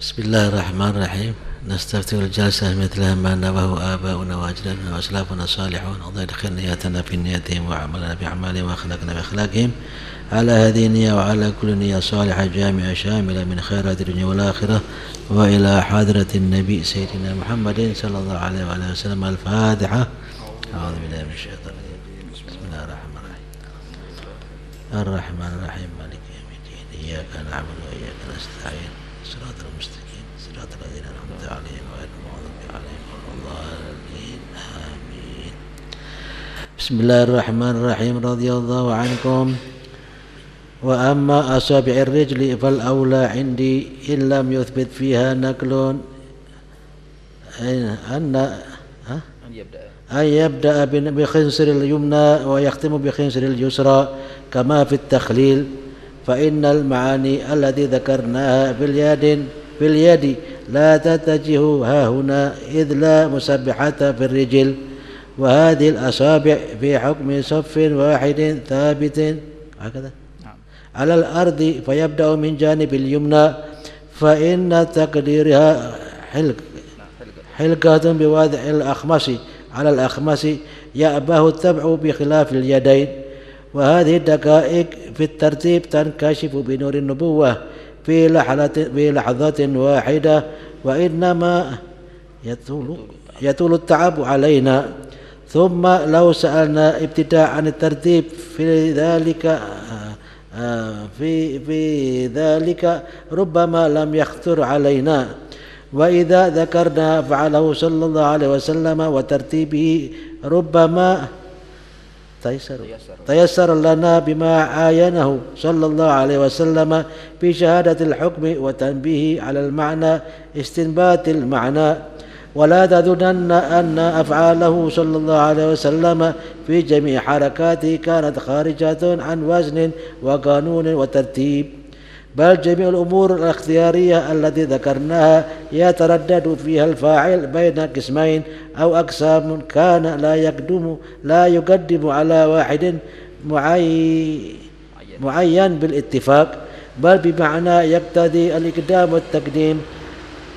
بسم الله الرحمن الرحيم نستفتح الجلسة مثل ما نبه آباؤنا وأجدادنا وأسلافنا الصالحون الله يدخل نياتنا في نياتهم وعملنا بأعمالهم وأخلاقنا بأخلاقهم على هذه النية وعلى كل نية صالحة جامعة شاملة من خيرات الدنيا والآخرة وإلى حضرة النبي سيدنا محمد صلى الله عليه وآله وسلم الفاتحة أعوذ بالله من الشيطان بسم الله الرحمن الرحيم الرحمن الرحيم مالك يوم الدين إياك نعبد وإياك نستعين صراط المستقيم. صراط الذين أنعمت عليهم غير المغضوب عليهم ولا الضالين. آمين. بسم الله الرحمن الرحيم. رضي الله عنكم. وأما أصابع الرجل فالأولى عندي إن لم يثبت فيها نقل. أن أن يبدأ. بخنصر اليمنى ويختم بخنصر اليسرى كما في التخليل. فإن المعاني التي ذكرناها في اليد في اليد لا تتجه ها هنا إذ لا مسبحة في الرجل. وهذه الأصابع في حكم صف واحد ثابت. هكذا. على الأرض فيبدأ من جانب اليمنى فإن تقديرها حلق حلقة بوضع الأخمص. على الأخمص يأباه التبع بخلاف اليدين. وهذه الدقائق في الترتيب تنكشف بنور النبوة في لحظة في لحظة واحدة وإنما يطول يطول التعب علينا. ثم لو سألنا ابتداء عن الترتيب في ذلك في في ذلك ربما لم يخطر علينا. وإذا ذكرنا فعله صلى الله عليه وسلم وترتيبه ربما تيسر. تيسر. لنا بما عاينه صلى الله عليه وسلم في شهادة الحكم وتنبيه على المعنى استنبات المعنى. ولا تظنن أن أفعاله صلى الله عليه وسلم في جميع حركاته كانت خارجة عن وزن وقانون وترتيب. بل جميع الأمور الاختيارية التي ذكرناها يتردد فيها الفاعل بين قسمين أو أقسام كان لا يقدم لا يقدم على واحد معين بالاتفاق بل بمعنى يقتضي الإقدام والتقديم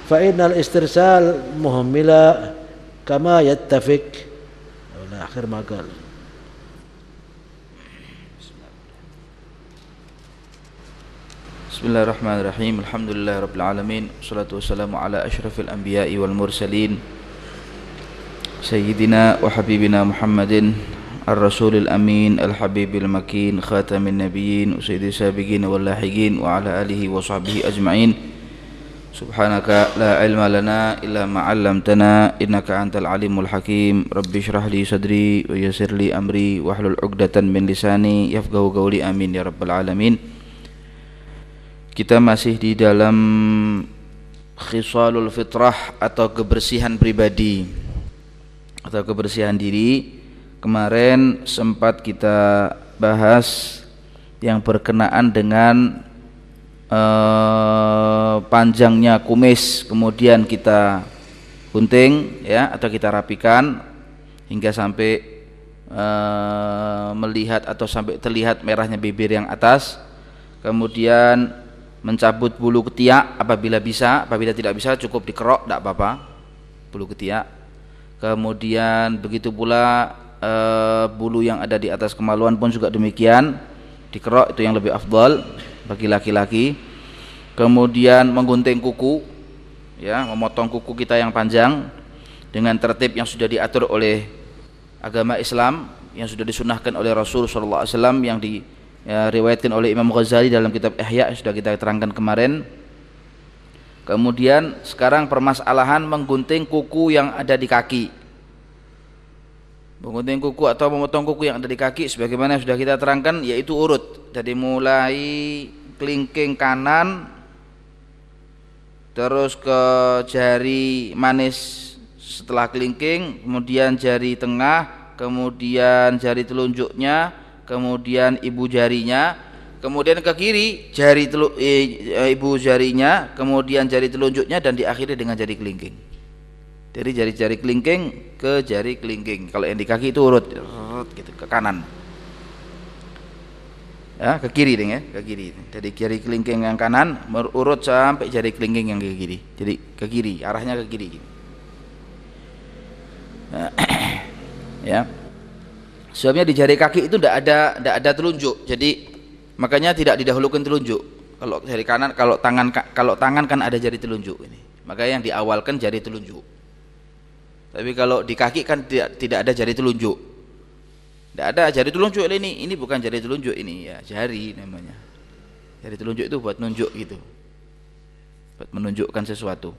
فإن الاسترسال مهملا كما يتفق. آخر ما قال. بسم الله الرحمن الرحيم الحمد لله رب العالمين والصلاة والسلام على أشرف الأنبياء والمرسلين سيدنا وحبيبنا محمد الرسول الأمين الحبيب المكين خاتم النبيين وسيد السابقين واللاحقين وعلى آله وصحبه أجمعين سبحانك لا علم لنا إلا ما علمتنا إنك أنت العليم الحكيم ربي اشرح لي صدري ويسر لي أمري واحلل عقدة من لساني يفقه قولي آمين يا رب العالمين Kita masih di dalam khisalul fitrah atau kebersihan pribadi atau kebersihan diri. Kemarin sempat kita bahas yang berkenaan dengan eh, panjangnya kumis kemudian kita gunting ya atau kita rapikan hingga sampai eh, melihat atau sampai terlihat merahnya bibir yang atas kemudian mencabut bulu ketiak apabila bisa apabila tidak bisa cukup dikerok tidak apa-apa. Bulu ketiak. Kemudian begitu pula e, bulu yang ada di atas kemaluan pun juga demikian. Dikerok itu yang lebih afdal bagi laki-laki. Kemudian menggunting kuku ya memotong kuku kita yang panjang dengan tertib yang sudah diatur oleh agama Islam yang sudah disunahkan oleh Rasul SAW yang di ya, riwayatkan oleh Imam Ghazali dalam kitab Ihya sudah kita terangkan kemarin. Kemudian sekarang permasalahan menggunting kuku yang ada di kaki. Menggunting kuku atau memotong kuku yang ada di kaki sebagaimana sudah kita terangkan yaitu urut. Jadi mulai kelingking kanan terus ke jari manis setelah kelingking kemudian jari tengah kemudian jari telunjuknya kemudian ibu jarinya, kemudian ke kiri jari telu, eh, ibu jarinya, kemudian jari telunjuknya dan diakhiri dengan jari kelingking. Dari jari-jari kelingking ke jari kelingking. Kalau yang di kaki itu urut, gitu ke kanan. ya ke kiri deh ya ke kiri dari jari kelingking yang kanan urut sampai jari kelingking yang ke kiri jadi ke kiri arahnya ke kiri ya sebabnya di jari kaki itu tidak ada tidak ada telunjuk jadi makanya tidak didahulukan telunjuk kalau jari kanan kalau tangan kalau tangan kan ada jari telunjuk ini makanya yang diawalkan jari telunjuk tapi kalau di kaki kan tidak tidak ada jari telunjuk tidak ada jari telunjuk ini, ini bukan jari telunjuk ini ya, jari namanya. Jari telunjuk itu buat nunjuk gitu. Buat menunjukkan sesuatu.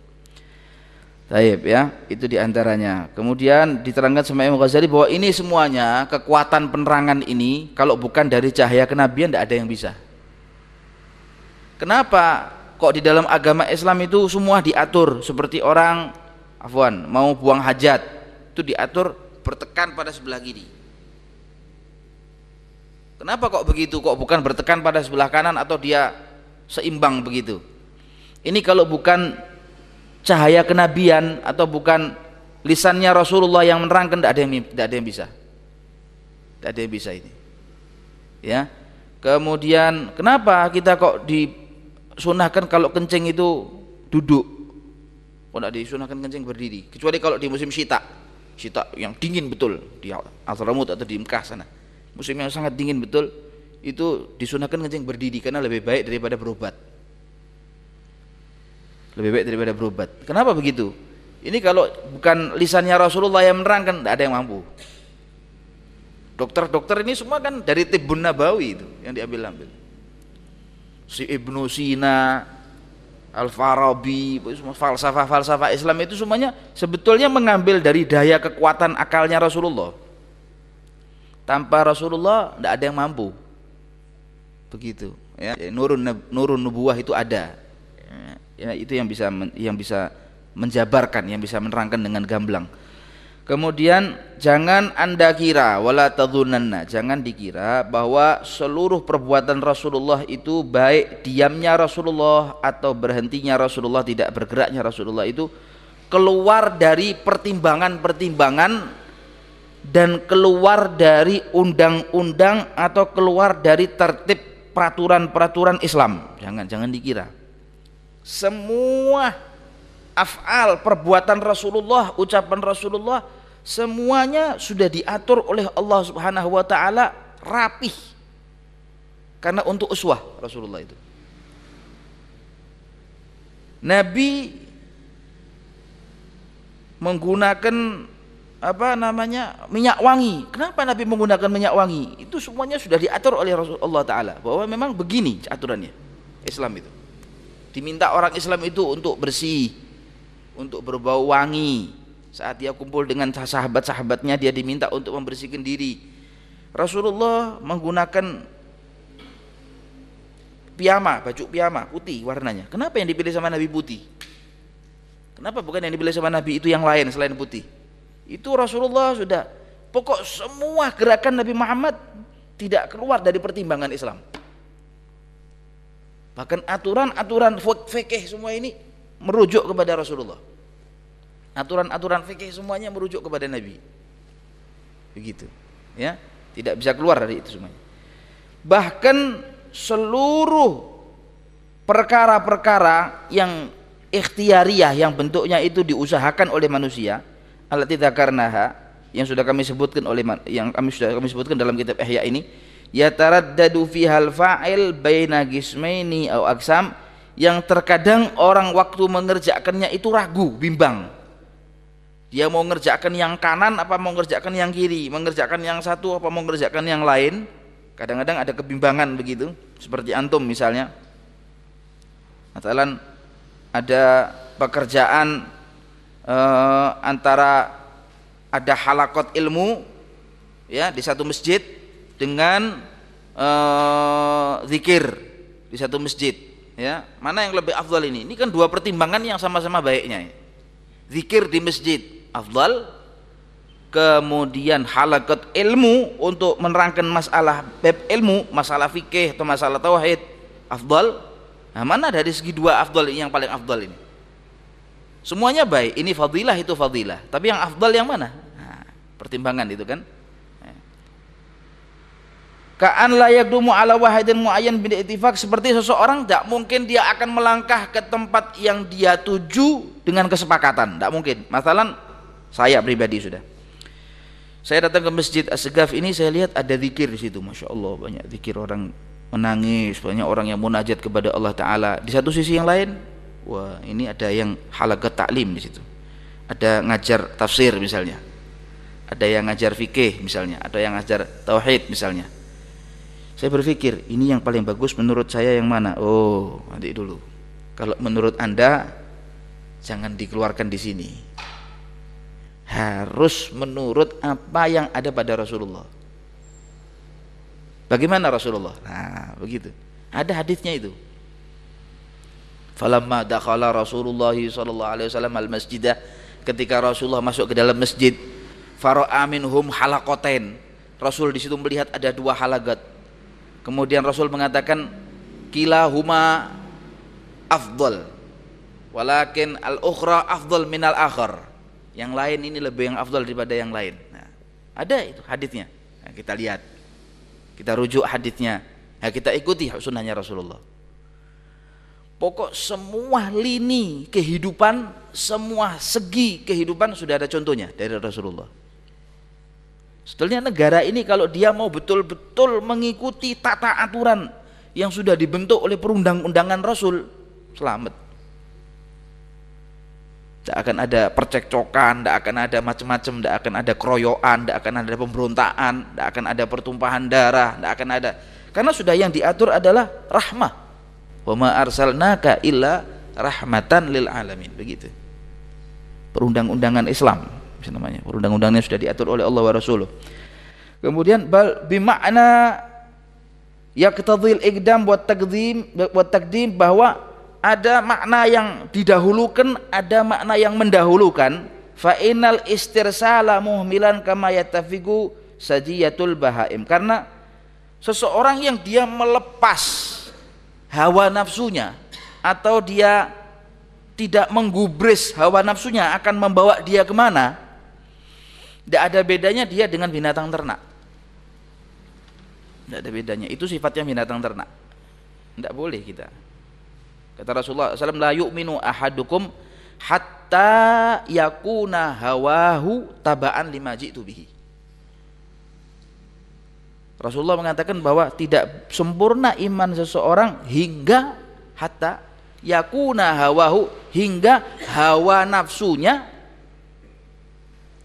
Taib ya, itu di antaranya. Kemudian diterangkan sama Imam Ghazali bahwa ini semuanya kekuatan penerangan ini kalau bukan dari cahaya kenabian tidak ada yang bisa. Kenapa kok di dalam agama Islam itu semua diatur seperti orang afwan mau buang hajat itu diatur bertekan pada sebelah kiri Kenapa kok begitu? Kok bukan bertekan pada sebelah kanan atau dia seimbang begitu? Ini kalau bukan cahaya kenabian atau bukan lisannya Rasulullah yang menerangkan tidak ada yang tidak ada yang bisa. Tidak ada yang bisa ini. Ya. Kemudian kenapa kita kok disunahkan kalau kencing itu duduk? Kok tidak disunahkan kencing berdiri? Kecuali kalau di musim syita. Syita yang dingin betul di Al-Ramut atau di Mekah sana musim yang sangat dingin betul itu disunahkan kencing berdiri karena lebih baik daripada berobat lebih baik daripada berobat. Kenapa begitu? Ini kalau bukan lisannya Rasulullah yang menerangkan tidak ada yang mampu. Dokter-dokter ini semua kan dari Tibun Nabawi itu yang diambil-ambil si Ibnu Sina Al-Farabi falsafah-falsafah Islam itu semuanya sebetulnya mengambil dari daya kekuatan akalnya Rasulullah. Tanpa Rasulullah tidak ada yang mampu. Begitu ya. Nurun nurun nubuah itu ada. Ya, itu yang bisa yang bisa menjabarkan yang bisa menerangkan dengan gamblang kemudian jangan anda kira wala tadhunanna jangan dikira bahwa seluruh perbuatan Rasulullah itu baik diamnya Rasulullah atau berhentinya Rasulullah tidak bergeraknya Rasulullah itu keluar dari pertimbangan-pertimbangan dan keluar dari undang-undang atau keluar dari tertib peraturan-peraturan Islam. Jangan jangan dikira. Semua afal perbuatan Rasulullah, ucapan Rasulullah semuanya sudah diatur oleh Allah Subhanahu wa taala rapih. Karena untuk uswah Rasulullah itu. Nabi menggunakan apa namanya minyak wangi. Kenapa Nabi menggunakan minyak wangi? Itu semuanya sudah diatur oleh Rasulullah Taala bahwa memang begini aturannya Islam itu. Diminta orang Islam itu untuk bersih, untuk berbau wangi. Saat dia kumpul dengan sahabat-sahabatnya dia diminta untuk membersihkan diri. Rasulullah menggunakan piyama, baju piyama putih warnanya. Kenapa yang dipilih sama Nabi putih? Kenapa bukan yang dipilih sama Nabi itu yang lain selain putih? Itu Rasulullah sudah pokok semua gerakan Nabi Muhammad tidak keluar dari pertimbangan Islam. Bahkan aturan-aturan fikih semua ini merujuk kepada Rasulullah. Aturan-aturan fikih semuanya merujuk kepada Nabi. Begitu. Ya, tidak bisa keluar dari itu semuanya. Bahkan seluruh perkara-perkara yang ikhtiariah yang bentuknya itu diusahakan oleh manusia allati dzakarnaha yang sudah kami sebutkan oleh yang kami sudah kami sebutkan dalam kitab Ihya ini yataraddadu hal fa'il baina gismaini au aksam yang terkadang orang waktu mengerjakannya itu ragu, bimbang. Dia mau mengerjakan yang kanan apa mau mengerjakan yang kiri, mengerjakan yang satu apa mau mengerjakan yang lain. Kadang-kadang ada kebimbangan begitu, seperti antum misalnya. Misalnya ada pekerjaan uh, antara ada halakot ilmu ya di satu masjid dengan uh, zikir di satu masjid ya mana yang lebih afdal ini ini kan dua pertimbangan yang sama-sama baiknya zikir di masjid afdal kemudian halakot ilmu untuk menerangkan masalah bab ilmu masalah fikih atau masalah tauhid afdal nah mana dari segi dua afdal ini yang paling afdal ini Semuanya baik, ini fadilah itu fadilah. Tapi yang afdal yang mana? Nah, pertimbangan itu kan. Ka'an la yakdumu ala wahidin muayyan bin ittifaq. Seperti seseorang tidak mungkin dia akan melangkah ke tempat yang dia tuju dengan kesepakatan, tidak mungkin. Masalah saya pribadi sudah. Saya datang ke masjid Asgaf ini saya lihat ada zikir di situ, masya Allah banyak zikir orang menangis, banyak orang yang munajat kepada Allah Taala. Di satu sisi yang lain, wah ini ada yang halakat taklim di situ, ada ngajar tafsir misalnya, ada yang ngajar fikih misalnya, ada yang ngajar tauhid misalnya saya berpikir ini yang paling bagus menurut saya yang mana? Oh, nanti dulu. Kalau menurut Anda jangan dikeluarkan di sini. Harus menurut apa yang ada pada Rasulullah. Bagaimana Rasulullah? Nah, begitu. Ada hadisnya itu. Falamma dakhala Rasulullah sallallahu alaihi wasallam al masjidah ketika Rasulullah masuk ke dalam masjid fara'a minhum halaqatain. Rasul di situ melihat ada dua halagat Kemudian Rasul mengatakan kila huma afdol walakin al ukhra afdol minal akhar. Yang lain ini lebih yang afdol daripada yang lain. Nah, ada itu hadisnya. Nah, kita lihat. Kita rujuk hadisnya. Nah, kita ikuti sunnahnya Rasulullah. Pokok semua lini kehidupan semua segi kehidupan sudah ada contohnya dari Rasulullah Sebetulnya negara ini kalau dia mau betul-betul mengikuti tata aturan yang sudah dibentuk oleh perundang-undangan Rasul, selamat. Tidak akan ada percekcokan, tidak akan ada macam-macam, tidak akan ada keroyokan, tidak akan ada pemberontakan, tidak akan ada pertumpahan darah, tidak akan ada. Karena sudah yang diatur adalah rahmah. Wa ma arsalnaka illa rahmatan lil alamin. Begitu. Perundang-undangan Islam namanya. Perundang-undangnya sudah diatur oleh Allah wa Rasuluh. Kemudian bal bimakna yaqtadhil ikdam buat takdim buat takdim bahwa ada makna yang didahulukan ada makna yang mendahulukan. Fa innal istirsala muhmilan kama yatafigu sajiyatul bahaim. Karena seseorang yang dia melepas hawa nafsunya atau dia tidak menggubris hawa nafsunya akan membawa dia ke mana tidak ada bedanya dia dengan binatang ternak. Tidak ada bedanya. Itu sifatnya binatang ternak. Tidak boleh kita. Kata Rasulullah SAW, La yu'minu ahadukum hatta yakuna hawahu tabaan lima jitu bihi. Rasulullah mengatakan bahwa tidak sempurna iman seseorang hingga hatta yakuna hawahu hingga hawa nafsunya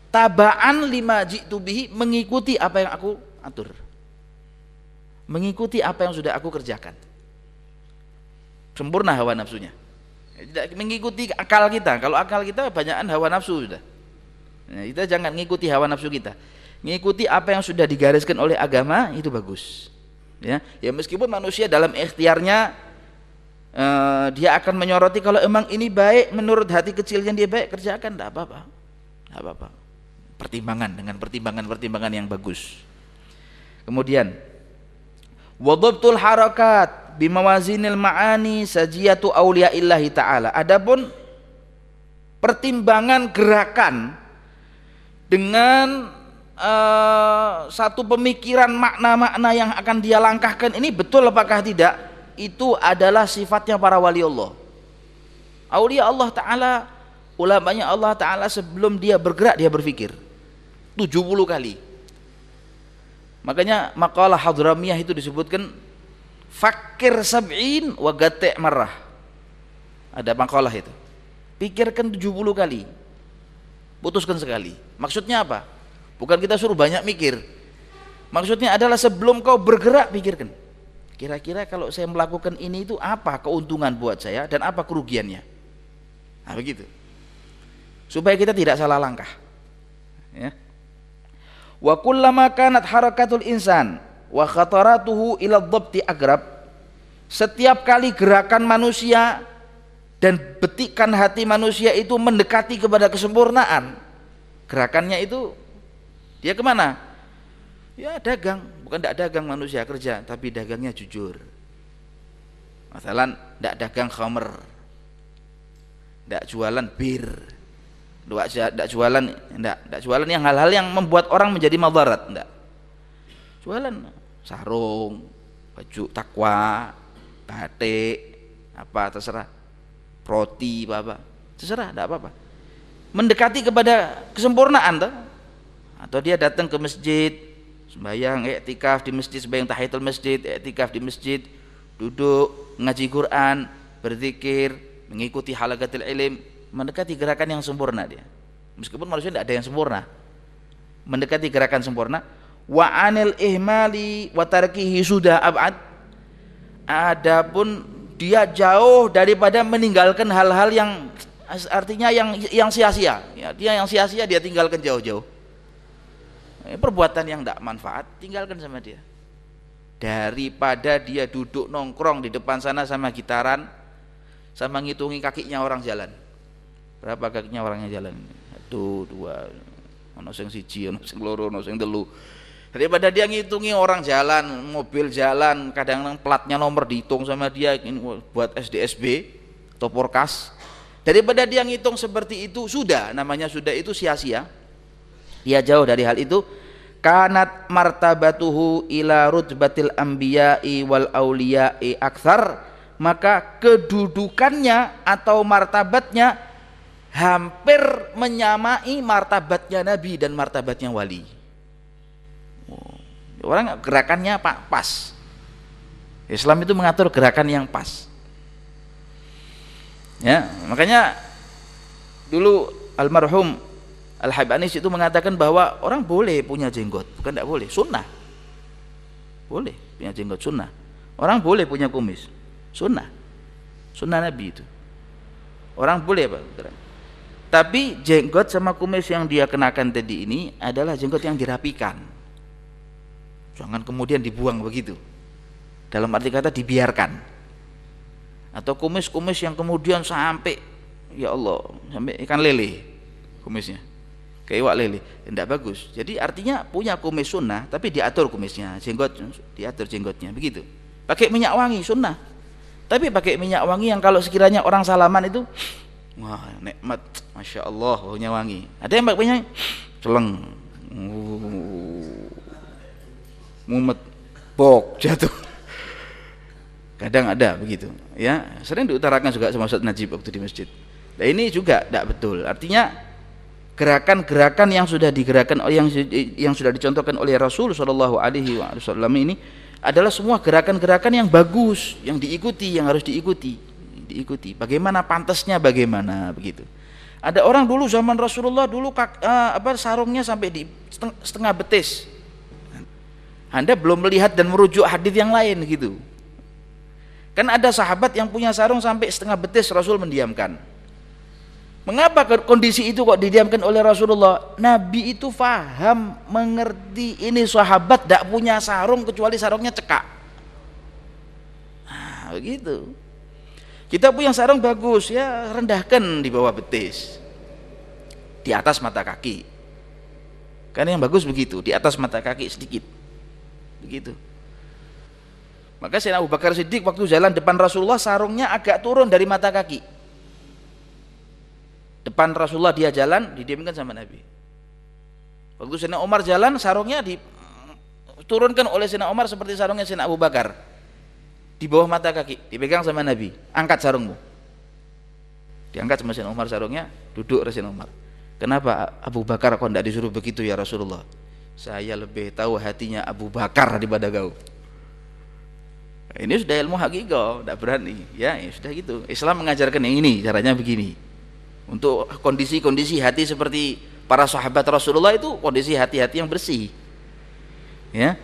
tabaan lima jitu bihi mengikuti apa yang aku atur. Mengikuti apa yang sudah aku kerjakan. Sempurna hawa nafsunya. Tidak mengikuti akal kita. Kalau akal kita banyakan hawa nafsu sudah. Nah, kita jangan mengikuti hawa nafsu kita. Mengikuti apa yang sudah digariskan oleh agama itu bagus. Ya ya meskipun manusia dalam ikhtiarnya uh, dia akan menyoroti kalau emang ini baik menurut hati kecilnya dia baik kerjakan. Tidak apa-apa. Tidak apa-apa pertimbangan dengan pertimbangan-pertimbangan yang bagus. Kemudian wadhabtul harakat bimawazinil ma'ani sajiyatu illahi taala. Adapun pertimbangan gerakan dengan uh, satu pemikiran makna-makna yang akan dia langkahkan ini betul apakah tidak? Itu adalah sifatnya para wali Allah. Aulia Allah Ta'ala ulamanya Allah Ta'ala sebelum dia bergerak dia berpikir 70 kali. Makanya makalah hadramiyah itu disebutkan fakir sab'in wa gate' marah. Ada makalah itu. Pikirkan 70 kali. Putuskan sekali. Maksudnya apa? Bukan kita suruh banyak mikir. Maksudnya adalah sebelum kau bergerak pikirkan. Kira-kira kalau saya melakukan ini itu apa keuntungan buat saya dan apa kerugiannya? Nah begitu. Supaya kita tidak salah langkah. Ya wa kullama kanat harakatul insan wa khataratuhu ila dhabti agrab setiap kali gerakan manusia dan betikan hati manusia itu mendekati kepada kesempurnaan gerakannya itu dia ke mana? Ya dagang. Bukan tidak dagang manusia kerja tapi dagangnya jujur. Masalah tidak dagang khamer tidak jualan bir tidak jualan, tidak, tidak jualan. Yang hal-hal yang membuat orang menjadi madarat, tidak. Jualan. Sarung baju takwa batik apa terserah. Roti apa apa terserah tidak apa-apa. Mendekati kepada kesempurnaan tuh atau dia datang ke masjid sembahyang iktikaf di masjid sembahyang tahiyatul masjid iktikaf di masjid duduk ngaji Quran berzikir mengikuti halakatul ilim mendekati gerakan yang sempurna dia. Meskipun manusia tidak ada yang sempurna. Mendekati gerakan sempurna wa anil ihmali wa tarkihi sudah abad. Adapun dia jauh daripada meninggalkan hal-hal yang artinya yang yang sia-sia. Ya, dia yang sia-sia dia tinggalkan jauh-jauh. Perbuatan yang tidak manfaat tinggalkan sama dia. Daripada dia duduk nongkrong di depan sana sama gitaran sama ngitungi kakinya orang jalan berapa kakinya orangnya jalan? Satu dua. Ono sing siji ono sing loro ono sing telu. Daripada dia ngitungi orang jalan mobil jalan kadang platnya nomor dihitung sama dia ini buat SDSB atau porkas daripada dia ngitung seperti itu sudah namanya sudah itu sia-sia. Dia jauh dari hal itu. Kanat martabatuhu ila rutbatil anbiya'i wal auliya'i akthar maka kedudukannya atau martabatnya hampir menyamai martabatnya nabi dan martabatnya wali. Orang gerakannya pak pas. Islam itu mengatur gerakan yang pas. Ya makanya dulu almarhum Al Habib Anis itu mengatakan bahwa orang boleh punya jenggot bukan tidak boleh sunnah. Boleh punya jenggot sunnah. Orang boleh punya kumis sunnah. Sunnah Nabi itu. Orang boleh apa tapi jenggot sama kumis yang dia kenakan tadi ini adalah jenggot yang dirapikan. Jangan kemudian dibuang begitu. Dalam arti kata dibiarkan. Atau kumis-kumis yang kemudian sampai ya Allah sampai ikan lele kumisnya. Kayak iwak lele tidak bagus. Jadi artinya punya kumis sunnah tapi diatur kumisnya. Jenggot diatur jenggotnya begitu. Pakai minyak wangi sunnah. Tapi pakai minyak wangi yang kalau sekiranya orang salaman itu wah nikmat. Masya Allah baunya wangi. Ada yang minyak celeng. Mumet. Bok jatuh. Kadang ada begitu ya. Sering diutarakan juga sama Ustaz Najib waktu di masjid. Nah ini juga tidak betul. Artinya gerakan-gerakan yang sudah digerakkan yang yang sudah dicontohkan oleh Rasul Shallallahu Alaihi Wasallam ini adalah semua gerakan-gerakan yang bagus yang diikuti yang harus diikuti diikuti bagaimana pantasnya bagaimana begitu ada orang dulu zaman Rasulullah dulu kak, uh, apa sarungnya sampai di setengah betis anda belum melihat dan merujuk hadis yang lain gitu Kan ada sahabat yang punya sarung sampai setengah betis Rasul mendiamkan. Mengapa kondisi itu kok didiamkan oleh Rasulullah? Nabi itu faham, mengerti ini sahabat tidak punya sarung kecuali sarungnya cekak. Nah, begitu. Kita punya sarung bagus ya rendahkan di bawah betis. Di atas mata kaki. Karena yang bagus begitu, di atas mata kaki sedikit. Begitu. Maka Sayyidina Abu Bakar Siddiq waktu jalan depan Rasulullah sarungnya agak turun dari mata kaki. Depan Rasulullah dia jalan didiamkan sama Nabi. Waktu Sayyidina Umar jalan sarungnya diturunkan oleh Sayyidina Umar seperti sarungnya Sayyidina Abu Bakar. Di bawah mata kaki, dipegang sama Nabi. Angkat sarungmu. Diangkat sama Sayyidina Umar sarungnya, duduk Sayyidina Umar. Kenapa Abu Bakar kok tidak disuruh begitu ya Rasulullah? Saya lebih tahu hatinya Abu Bakar daripada kau ini sudah ilmu hakiko tidak berani ya, ya sudah gitu Islam mengajarkan yang ini caranya begini untuk kondisi-kondisi hati seperti para sahabat Rasulullah itu kondisi hati-hati yang bersih ya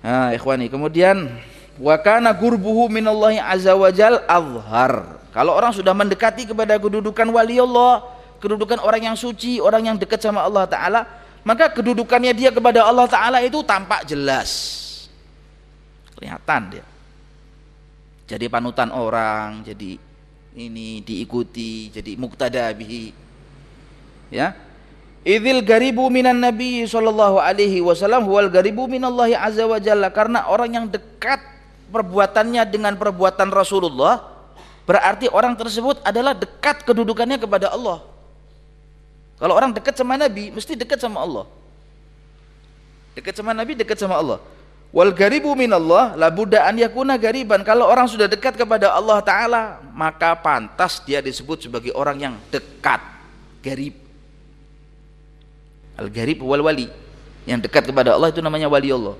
nah, ikhwani kemudian wakana gurbuhu minallahi azza wajal azhar kalau orang sudah mendekati kepada kedudukan wali Allah kedudukan orang yang suci orang yang dekat sama Allah Ta'ala maka kedudukannya dia kepada Allah Ta'ala itu tampak jelas kelihatan dia jadi panutan orang, jadi ini diikuti, jadi muktada bihi. Ya. Idzil garibu minan Nabi sallallahu alaihi wasallam wal garibu minallahi azza wa jalla karena orang yang dekat perbuatannya dengan perbuatan Rasulullah berarti orang tersebut adalah dekat kedudukannya kepada Allah. Kalau orang dekat sama Nabi mesti dekat sama Allah. Dekat sama Nabi dekat sama Allah Wal garibu minallah la budda yakuna gariban. Kalau orang sudah dekat kepada Allah taala, maka pantas dia disebut sebagai orang yang dekat. Garib. Al garib wal wali. Yang dekat kepada Allah itu namanya wali Allah.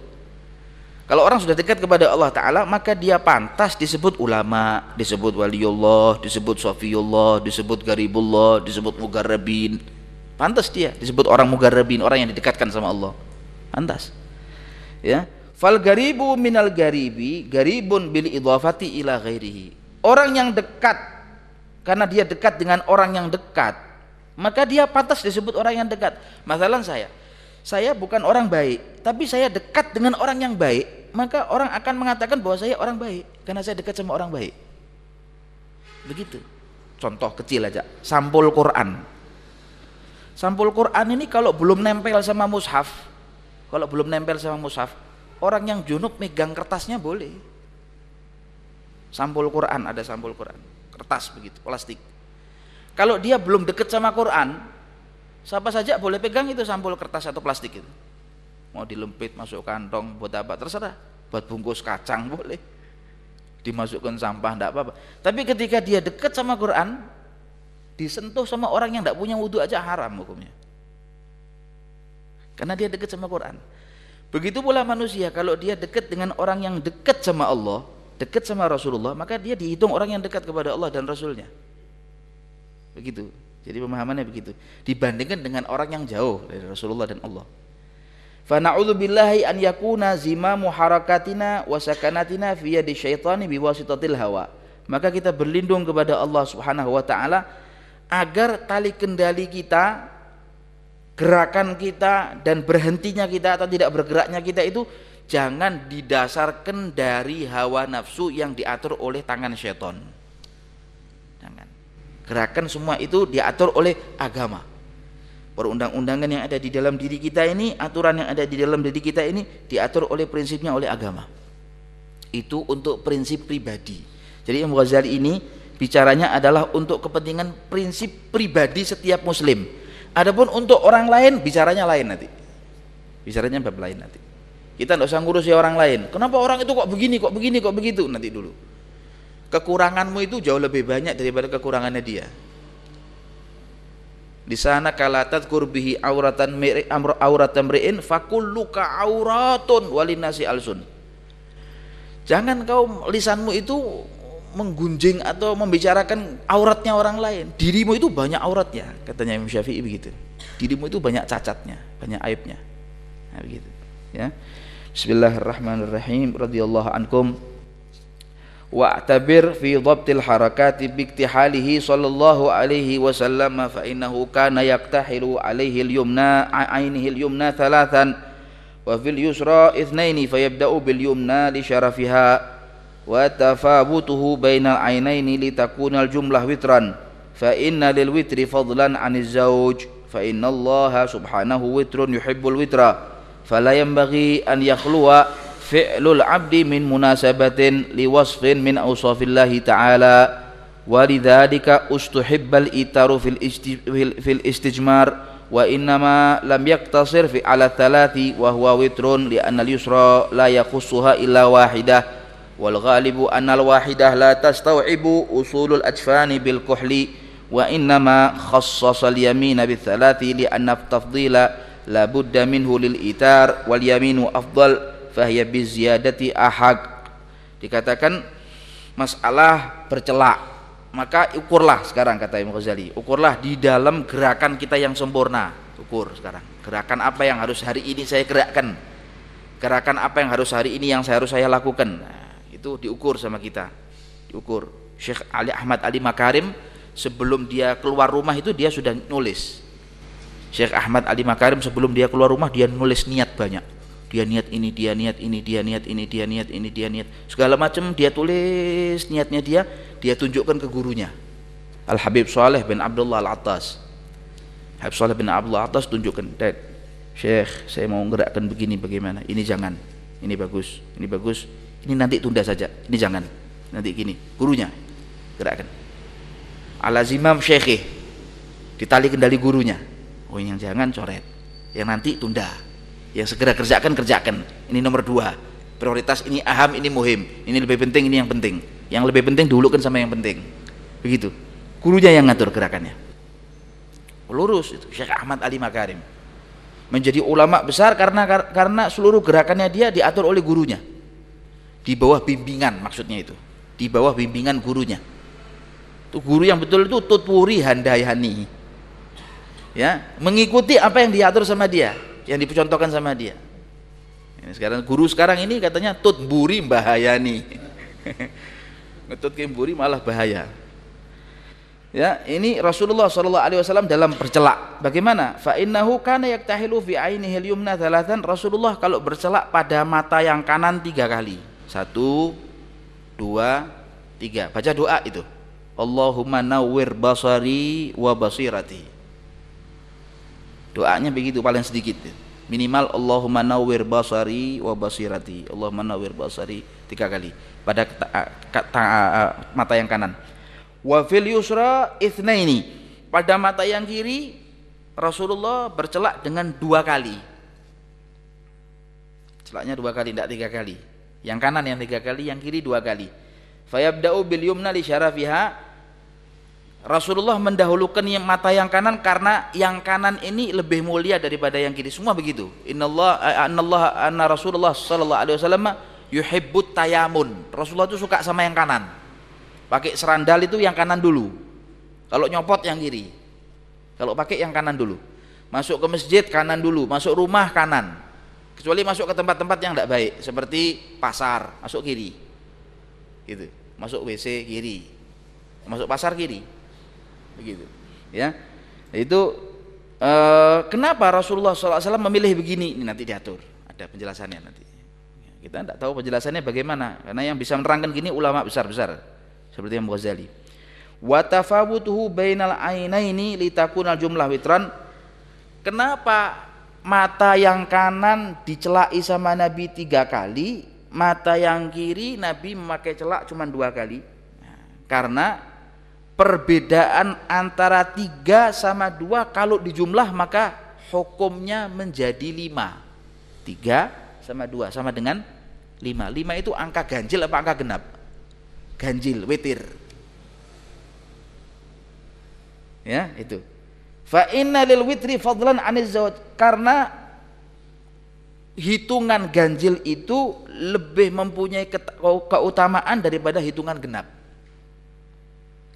Kalau orang sudah dekat kepada Allah Ta'ala maka dia pantas disebut ulama, disebut waliullah, disebut sofiyullah, disebut garibullah, disebut mugarrabin. Pantas dia disebut orang mugarrabin, orang yang didekatkan sama Allah. Pantas. Ya. Fal garibu minal garibi garibun bil idhafati ila ghairihi. Orang yang dekat karena dia dekat dengan orang yang dekat, maka dia pantas disebut orang yang dekat. Masalah saya, saya bukan orang baik, tapi saya dekat dengan orang yang baik, maka orang akan mengatakan bahwa saya orang baik karena saya dekat sama orang baik. Begitu. Contoh kecil aja, sampul Quran. Sampul Quran ini kalau belum nempel sama mushaf, kalau belum nempel sama mushaf, orang yang junub megang kertasnya boleh. Sampul Quran ada sampul Quran, kertas begitu, plastik. Kalau dia belum dekat sama Quran, siapa saja boleh pegang itu sampul kertas atau plastik itu. Mau dilempit masuk kantong buat apa? Terserah. Buat bungkus kacang boleh. Dimasukkan sampah tidak apa-apa. Tapi ketika dia dekat sama Quran disentuh sama orang yang tidak punya wudhu aja haram hukumnya. Karena dia dekat sama Quran. Begitu pula manusia kalau dia dekat dengan orang yang dekat sama Allah dekat sama Rasulullah maka dia dihitung orang yang dekat kepada Allah dan Rasulnya. Begitu jadi pemahamannya begitu dibandingkan dengan orang yang jauh dari Rasulullah dan Allah Fa billahi an yakuna zimamu harakatina wa sakanatina fi yadi syaitani biwasitatil hawa. Maka kita berlindung kepada Allah Subhanahu wa taala agar tali kendali kita, gerakan kita dan berhentinya kita atau tidak bergeraknya kita itu jangan didasarkan dari hawa nafsu yang diatur oleh tangan syaitan. Gerakan semua itu diatur oleh agama perundang-undangan yang ada di dalam diri kita ini, aturan yang ada di dalam diri kita ini diatur oleh prinsipnya oleh agama. Itu untuk prinsip pribadi. Jadi Imam Ghazali ini bicaranya adalah untuk kepentingan prinsip pribadi setiap muslim. Adapun untuk orang lain bicaranya lain nanti. Bicaranya bab lain nanti. Kita tidak usah ngurus ya orang lain. Kenapa orang itu kok begini, kok begini, kok begitu nanti dulu. Kekuranganmu itu jauh lebih banyak daripada kekurangannya dia. Di sana kala tadkur bihi auratan mi'i amr auratan mri'in fakulluka auratun walinasi alsun. Jangan kau lisanmu itu menggunjing atau membicarakan auratnya orang lain. Dirimu itu banyak auratnya katanya Imam Syafi'i begitu. Dirimu itu banyak cacatnya banyak aibnya. Nah, begitu. Ya. Bismillahirrahmanirrahim. Radhiyallahu ankum واعتبر في ضبط الحركات باكتحاله صلى الله عليه وسلم فإنه كان يكتحل عليه اليمنى عينه اليمنى ثلاثا وفي اليسرى اثنين فيبدأ باليمنى لشرفها وتفاوته بين العينين لتكون الجملة وترا. فإن للوتر فضلا عن الزوج فإن الله سبحانه وتر يحب الوتر فلا ينبغي أن يخلو fi'lul abdi min munasabatin liwasfin min awsafillahi ta'ala walidzalika ustuhibbal itaru fil, fil istijmar wa innama lam yaktasir fi ala thalathi wa huwa witrun li anna al-yusra la yakhussuha illa wahidah wal ghalibu anna al-wahidah la tastaw'ibu usulul ajfani bil kuhli wa innama khassasa al-yamina bil thalathi li anna tafdila la budda minhu lil itar wal yaminu afdal fahiya biziyadati ahad. Dikatakan masalah bercelak. Maka ukurlah sekarang kata Imam Ghazali. Ukurlah di dalam gerakan kita yang sempurna. Ukur sekarang. Gerakan apa yang harus hari ini saya gerakkan? Gerakan apa yang harus hari ini yang saya harus saya lakukan? Nah, itu diukur sama kita. Diukur. Syekh Ali Ahmad Ali Makarim sebelum dia keluar rumah itu dia sudah nulis. Syekh Ahmad Ali Makarim sebelum dia keluar rumah dia nulis niat banyak dia niat ini dia niat ini dia niat ini dia niat ini dia niat. Segala macam dia tulis niatnya dia dia tunjukkan ke gurunya. Al Habib Saleh bin Abdullah Al Attas Habib Saleh bin Abdullah Al Attas tunjukkan Dad Syekh saya mau gerakkan begini bagaimana? Ini jangan. Ini bagus. Ini bagus. Ini nanti tunda saja. Ini jangan. Nanti gini. Gurunya gerakkan. Alazimam Syekh ditali kendali gurunya. Oh yang jangan coret. Yang nanti tunda yang segera kerjakan kerjakan. Ini nomor dua. Prioritas ini aham ini muhim. Ini lebih penting ini yang penting. Yang lebih penting dulu kan sama yang penting. Begitu. Gurunya yang ngatur gerakannya. Lurus itu Syekh Ahmad Ali Makarim. Menjadi ulama besar karena karena seluruh gerakannya dia diatur oleh gurunya. Di bawah bimbingan maksudnya itu. Di bawah bimbingan gurunya. Itu guru yang betul itu tutwuri handayani. Ya mengikuti apa yang diatur sama dia yang dicontohkan sama dia. Ini sekarang guru sekarang ini katanya tutburi bahayani ngetut kimburi malah bahaya. Ya ini Rasulullah Shallallahu Alaihi Wasallam dalam bercelak. Bagaimana? Fa innahu kana yaktahilu fi ainihi yumna thalathan. Rasulullah kalau bercelak pada mata yang kanan tiga kali. Satu dua tiga. Baca doa itu. Allahumma nawwir basari wa basirati doanya begitu paling sedikit minimal Allahumma nawwir basari wa basirati. Allahumma nawwir basari tiga kali. Pada mata yang kanan. Wa fil yusra ithnaini pada mata yang kiri Rasulullah bercelak dengan dua kali. Celaknya dua kali tidak tiga kali. Yang kanan yang tiga kali yang kiri dua kali. Fayabda'u bil yumna li syarafiha Rasulullah mendahulukan yang mata yang kanan karena yang kanan ini lebih mulia daripada yang kiri. Semua begitu. Innallah annallah anna Rasulullah sallallahu alaihi wasallam yuhibbut tayamun. Rasulullah itu suka sama yang kanan. Pakai serandal itu yang kanan dulu. Kalau nyopot yang kiri. Kalau pakai yang kanan dulu. Masuk ke masjid kanan dulu. Masuk rumah kanan. Kecuali masuk ke tempat-tempat yang tidak baik. Seperti pasar. Masuk kiri. Gitu. Masuk WC kiri. Masuk pasar kiri begitu. Ya. Itu eh, kenapa Rasulullah SAW memilih begini? Ini nanti diatur. Ada penjelasannya nanti. Kita tidak tahu penjelasannya bagaimana. Karena yang bisa menerangkan gini ulama besar-besar seperti yang Ghazali. Wa tafawutuhu bainal ainaini litakunal jumlah witran. Kenapa mata yang kanan dicelai sama Nabi tiga kali mata yang kiri Nabi memakai celak cuma dua kali? Nah, karena perbedaan antara tiga sama dua kalau dijumlah maka hukumnya menjadi lima. Tiga sama dua sama dengan lima. Lima itu angka ganjil apa angka genap? Ganjil witir. Ya itu. Fa inna lil witri fadlan aniz karena hitungan ganjil itu lebih mempunyai keutamaan daripada hitungan genap.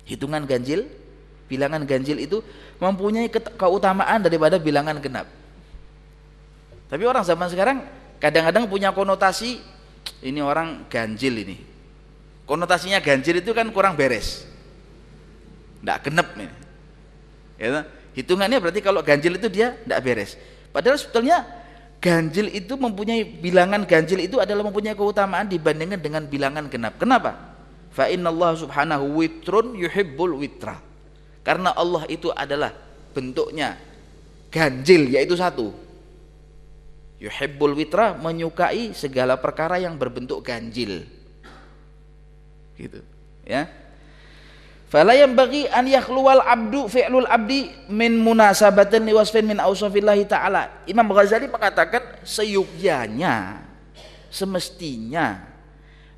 Hitungan ganjil, bilangan ganjil itu mempunyai keutamaan daripada bilangan genap. Tapi orang zaman sekarang kadang-kadang punya konotasi ini orang ganjil ini. Konotasinya ganjil itu kan kurang beres. Tidak genep ini. Ya, hitungannya berarti kalau ganjil itu dia tidak beres padahal sebetulnya ganjil itu mempunyai bilangan ganjil itu adalah mempunyai keutamaan dibandingkan dengan bilangan genap kenapa fa Allah subhanahu witrun yuhibbul witra. Karena Allah itu adalah bentuknya ganjil yaitu satu. Yuhibbul witra menyukai segala perkara yang berbentuk ganjil. Gitu ya. Fala yang bagi an yakhluwal abdu fi'lul abdi min munasabatin liwasfin min ausafillahi ta'ala. Imam Ghazali mengatakan seyukyanya, semestinya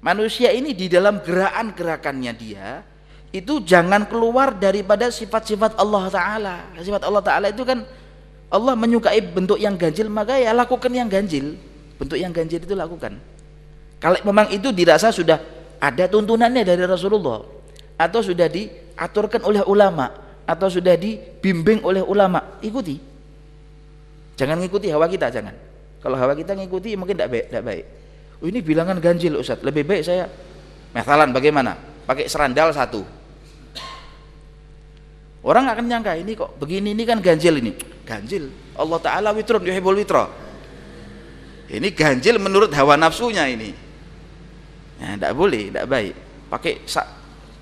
manusia ini di dalam gerakan-gerakannya dia itu jangan keluar daripada sifat-sifat Allah Ta'ala. Sifat Allah Ta'ala itu kan Allah menyukai bentuk yang ganjil maka ya lakukan yang ganjil. Bentuk yang ganjil itu lakukan. Kalau memang itu dirasa sudah ada tuntunannya dari Rasulullah atau sudah diaturkan oleh ulama atau sudah dibimbing oleh ulama ikuti jangan ngikuti hawa kita jangan kalau hawa kita ngikuti mungkin tidak baik, tidak baik. Oh, ini bilangan ganjil Ustaz. Lebih baik saya misalan bagaimana? Pakai serandal satu. Orang akan nyangka ini kok begini ini kan ganjil ini. Ganjil? Allah Ta'ala witrun yuhibul witra. Ini ganjil menurut hawa nafsunya ini. Ya, tidak boleh tidak baik. Pakai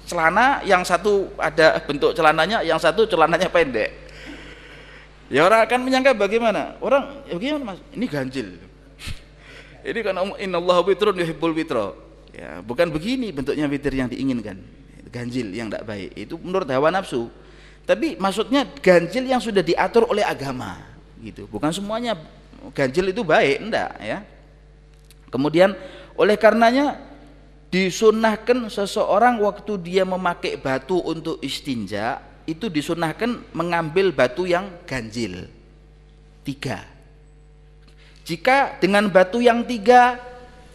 celana yang satu ada bentuk celananya yang satu celananya pendek. Ya orang akan menyangka bagaimana? Orang ya bagaimana mas? Ini ganjil ini kan Allah witrun yuhibbul witro ya bukan begini bentuknya witir yang diinginkan. Ganjil yang tidak baik. Itu menurut hawa nafsu. Tapi maksudnya ganjil yang sudah diatur oleh agama. Gitu. Bukan semuanya ganjil itu baik. Enggak ya. Kemudian oleh karenanya disunahkan seseorang waktu dia memakai batu untuk istinja itu disunahkan mengambil batu yang ganjil. Tiga jika dengan batu yang tiga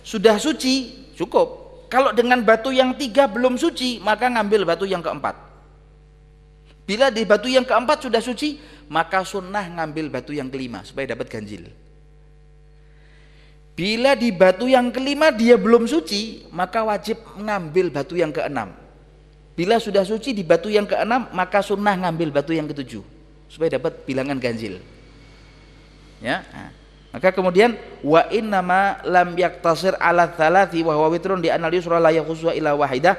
sudah suci cukup kalau dengan batu yang tiga belum suci maka ngambil batu yang keempat bila di batu yang keempat sudah suci maka sunnah ngambil batu yang kelima supaya dapat ganjil Bila di batu yang kelima dia belum suci, maka wajib mengambil batu yang keenam. Bila sudah suci di batu yang keenam, maka sunnah ngambil batu yang ketujuh supaya dapat bilangan ganjil. Ya. Nah. Maka kemudian wa nama lam yaktasir ala thalathi wa huwa witrun di anal yusra la yakhuswa wahidah.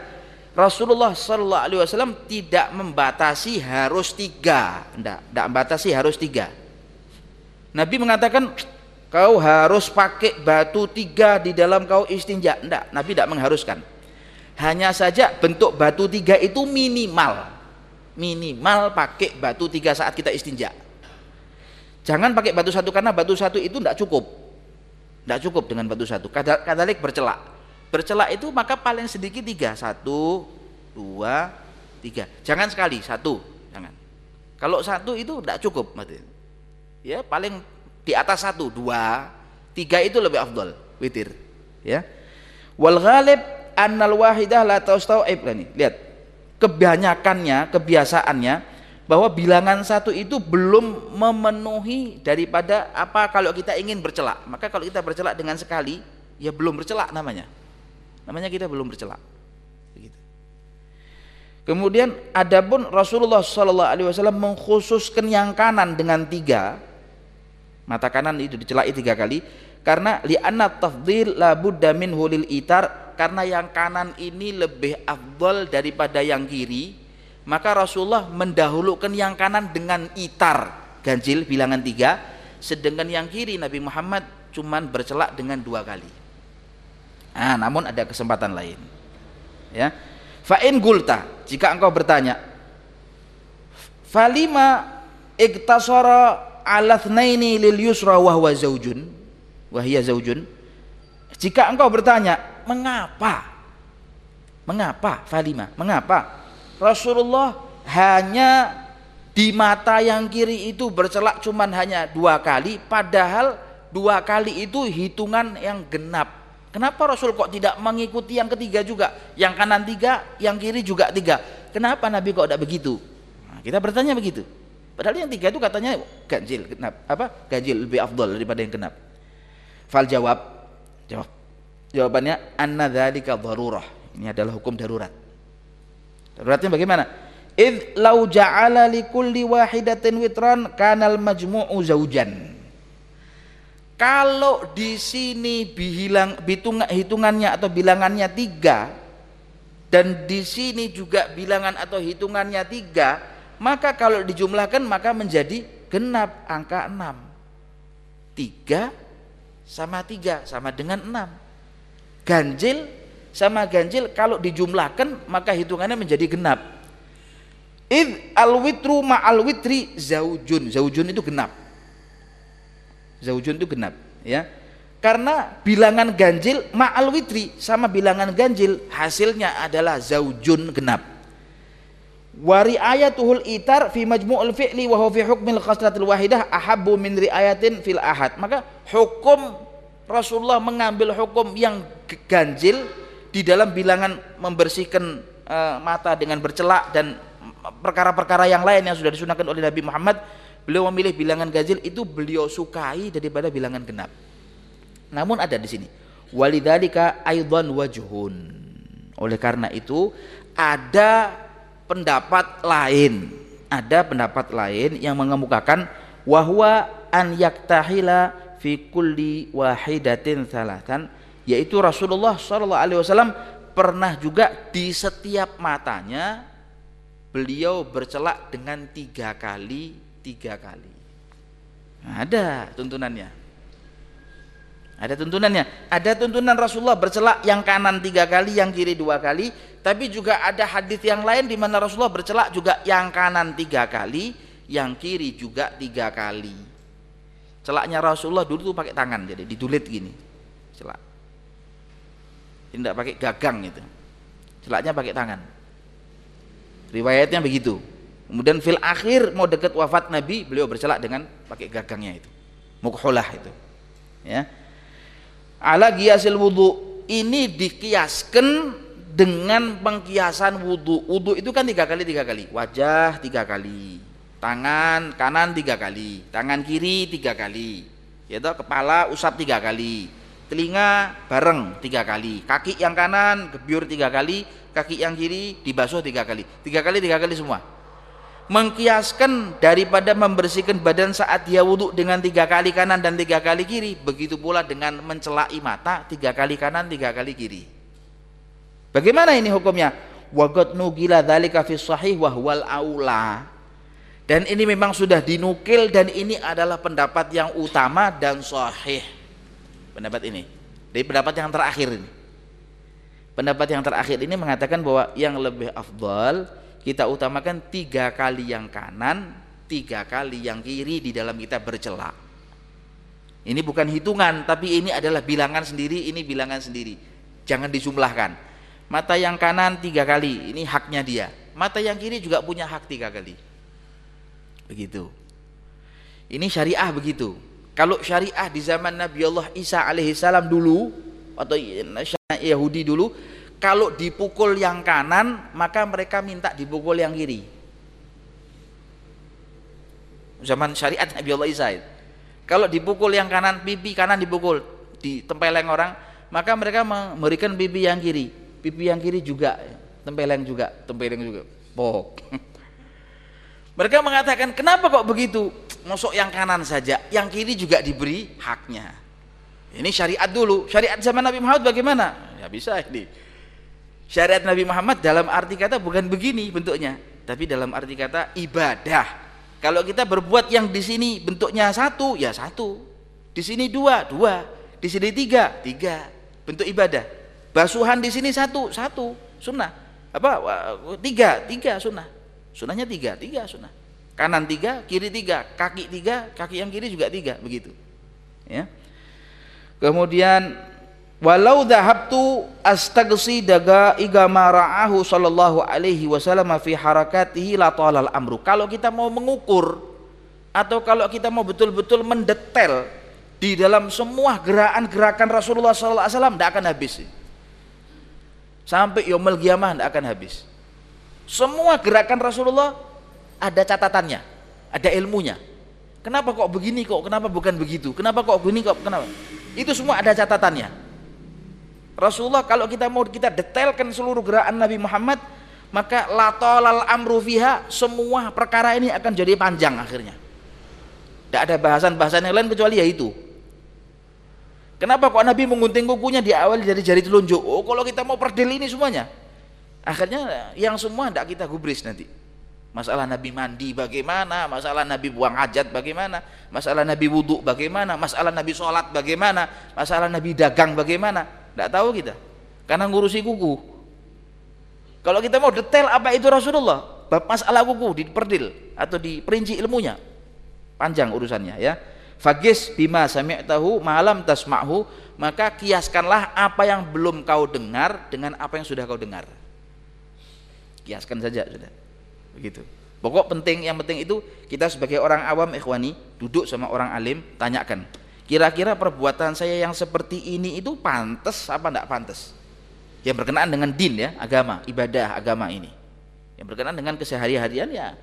Rasulullah sallallahu alaihi wasallam tidak membatasi harus tiga, tidak, tidak membatasi harus tiga. Nabi mengatakan kau harus pakai batu tiga di dalam kau istinja. Enggak Nabi tidak mengharuskan. Hanya saja bentuk batu tiga itu minimal. Minimal pakai batu tiga saat kita istinja jangan pakai batu satu karena batu satu itu tidak cukup. Tidak cukup dengan batu satu. Kadalik bercelak. Bercelak itu maka paling sedikit tiga. Satu dua tiga. Jangan sekali. Satu. Jangan. Kalau satu itu tidak cukup ya paling di atas satu dua tiga itu lebih afdol witir. Ya. Wal ghalib annal wahidah la tastau'ib nih lihat. Kebanyakannya kebiasaannya bahwa bilangan satu itu belum memenuhi daripada apa kalau kita ingin bercelak. Maka kalau kita bercelak dengan sekali ya belum bercelak namanya. Namanya kita belum bercelak. Begitu. Kemudian adapun Rasulullah Shallallahu Alaihi Wasallam mengkhususkan yang kanan dengan tiga mata kanan itu dicelai tiga kali karena li'anna tafdil la budda hulil itar karena yang kanan ini lebih afdal daripada yang kiri maka Rasulullah mendahulukan yang kanan dengan itar. Ganjil bilangan tiga. Sedangkan yang kiri Nabi Muhammad cuman bercelak dengan dua kali. Nah, namun ada kesempatan lain. Ya. Fa'in gulta jika engkau bertanya falima iktasara alathnaini lil yusra wa huwa zaujun? Wa hiya zaujun. Jika engkau bertanya mengapa? Mengapa Falima? Mengapa Rasulullah hanya di mata yang kiri itu bercelak cuman hanya dua kali padahal dua kali itu hitungan yang genap kenapa Rasul kok tidak mengikuti yang ketiga juga yang kanan tiga yang kiri juga tiga kenapa Nabi kok tidak begitu nah, kita bertanya begitu Padahal yang tiga itu katanya ganjil, genap. Apa? Ganjil lebih afdol daripada yang genap. Fal jawab, jawab. Jawabannya anna dzalika darurah. Ini adalah hukum darurat. Daruratnya bagaimana? Id lau ja'ala li kulli wahidatin witran kanal majmu'u zaujan. Kalau di sini bilang hitung, hitungannya atau bilangannya tiga dan di sini juga bilangan atau hitungannya tiga, maka kalau dijumlahkan maka menjadi genap angka 6 3 sama 3 sama dengan 6 ganjil sama ganjil kalau dijumlahkan maka hitungannya menjadi genap. Id al witru ma al witri zaujun. Zaujun itu genap. Zaujun itu genap ya. Karena bilangan ganjil ma al witri sama bilangan ganjil hasilnya adalah zaujun genap. Wa riayatuhul itar fi majmu'ul fi'li wa fi hukmil khaslatil wahidah ahabbu min riayatin fil ahad. Maka hukum Rasulullah mengambil hukum yang ganjil di dalam bilangan membersihkan uh, mata dengan bercelak dan perkara-perkara yang lain yang sudah disunahkan oleh Nabi Muhammad beliau memilih bilangan ganjil itu beliau sukai daripada bilangan genap. Namun ada di sini walidzalika aidan wajhun. Oleh karena itu ada pendapat lain ada pendapat lain yang mengemukakan wahwa an yaktahila fi kulli wahidatin salatan yaitu Rasulullah wasallam pernah juga di setiap matanya beliau bercelak dengan tiga kali tiga kali nah, ada tuntunannya ada tuntunannya. Ada tuntunan Rasulullah bercelak yang kanan tiga kali, yang kiri dua kali. Tapi juga ada hadis yang lain di mana Rasulullah bercelak juga yang kanan tiga kali, yang kiri juga tiga kali. Celaknya Rasulullah dulu tuh pakai tangan, jadi didulit gini. Celak. Tidak pakai gagang itu. Celaknya pakai tangan. Riwayatnya begitu. Kemudian fil akhir mau dekat wafat Nabi beliau bercelak dengan pakai gagangnya itu. Mukholah itu. Ya. Ala giyasil wudu. Ini dikiaskan dengan pengkiasan wudu. Wudu itu kan tiga kali tiga kali. Wajah tiga kali. Tangan kanan tiga kali. Tangan kiri tiga kali. Yaitu kepala usap tiga kali telinga bareng tiga kali kaki yang kanan gebyur tiga kali kaki yang kiri dibasuh tiga kali. Tiga kali tiga kali semua. Mengkiaskan daripada membersihkan badan saat dia wudhu dengan tiga kali kanan dan tiga kali kiri. Begitu pula dengan mencelai mata tiga kali kanan tiga kali kiri. Bagaimana ini hukumnya? Wagot nugila dzalika fi sahih wa aula. Dan ini memang sudah dinukil dan ini adalah pendapat yang utama dan sahih pendapat ini. Dari pendapat yang terakhir ini. Pendapat yang terakhir ini mengatakan bahwa yang lebih afdal kita utamakan tiga kali yang kanan tiga kali yang kiri di dalam kita bercela. Ini bukan hitungan tapi ini adalah bilangan sendiri ini bilangan sendiri. Jangan disumlahkan mata yang kanan tiga kali ini haknya dia. Mata yang kiri juga punya hak tiga kali. Begitu. Ini syariah begitu kalau syariah di zaman Nabi Allah Isa alaihi salam dulu atau Yahudi dulu kalau dipukul yang kanan maka mereka minta dipukul yang kiri. Zaman syariat Nabi Allah Isa kalau dipukul yang kanan pipi kanan dipukul di tempeleng orang maka mereka memberikan pipi yang kiri. Pipi yang kiri juga tempeleng juga tempeleng juga. Pok Mereka mengatakan, kenapa kok begitu? Mosok yang kanan saja, yang kiri juga diberi haknya. Ini syariat dulu. Syariat zaman Nabi Muhammad bagaimana? Ya bisa ini. Syariat Nabi Muhammad dalam arti kata bukan begini bentuknya, tapi dalam arti kata ibadah. Kalau kita berbuat yang di sini bentuknya satu, ya satu. Di sini dua, dua. Di sini tiga, tiga. Bentuk ibadah. Basuhan di sini satu, satu. Sunnah. Apa? Tiga, tiga sunnah Sunahnya tiga, tiga sunah. Kanan tiga, kiri tiga, kaki tiga, kaki yang kiri juga tiga, begitu. Ya. Kemudian walau dhahabtu astagsi daga igama ra'ahu sallallahu alaihi wasallam fi harakatihi la talal amru. Kalau kita mau mengukur atau kalau kita mau betul-betul mendetail di dalam semua gerakan-gerakan Rasulullah sallallahu alaihi wasallam tidak akan habis. Sampai yaumul kiamah tidak akan habis. Semua gerakan Rasulullah ada catatannya, ada ilmunya. Kenapa kok begini kok? Kenapa bukan begitu? Kenapa kok begini kok? Kenapa? Itu semua ada catatannya. Rasulullah kalau kita mau kita detailkan seluruh gerakan Nabi Muhammad, maka latolal amru fiha semua perkara ini akan jadi panjang akhirnya. Tidak ada bahasan-bahasan yang lain kecuali ya itu. Kenapa kok Nabi mengunting kukunya di awal dari jari telunjuk? Oh, kalau kita mau perdel ini semuanya, Akhirnya yang semua tidak kita gubris nanti. Masalah Nabi mandi bagaimana, masalah Nabi buang hajat bagaimana, masalah Nabi wudhu bagaimana, masalah Nabi sholat bagaimana, masalah Nabi dagang bagaimana. Tidak tahu kita, karena ngurusi kuku. Kalau kita mau detail apa itu Rasulullah, masalah kuku diperdil atau diperinci ilmunya, panjang urusannya ya. Fagis bima sami'tahu malam tasma'hu maka kiaskanlah apa yang belum kau dengar dengan apa yang sudah kau dengar kiaskan saja sudah. Begitu. Pokok penting yang penting itu kita sebagai orang awam ikhwani duduk sama orang alim tanyakan kira-kira perbuatan saya yang seperti ini itu pantas apa enggak pantas? Yang berkenaan dengan din ya agama ibadah agama ini. Yang berkenaan dengan kesehari-harian ya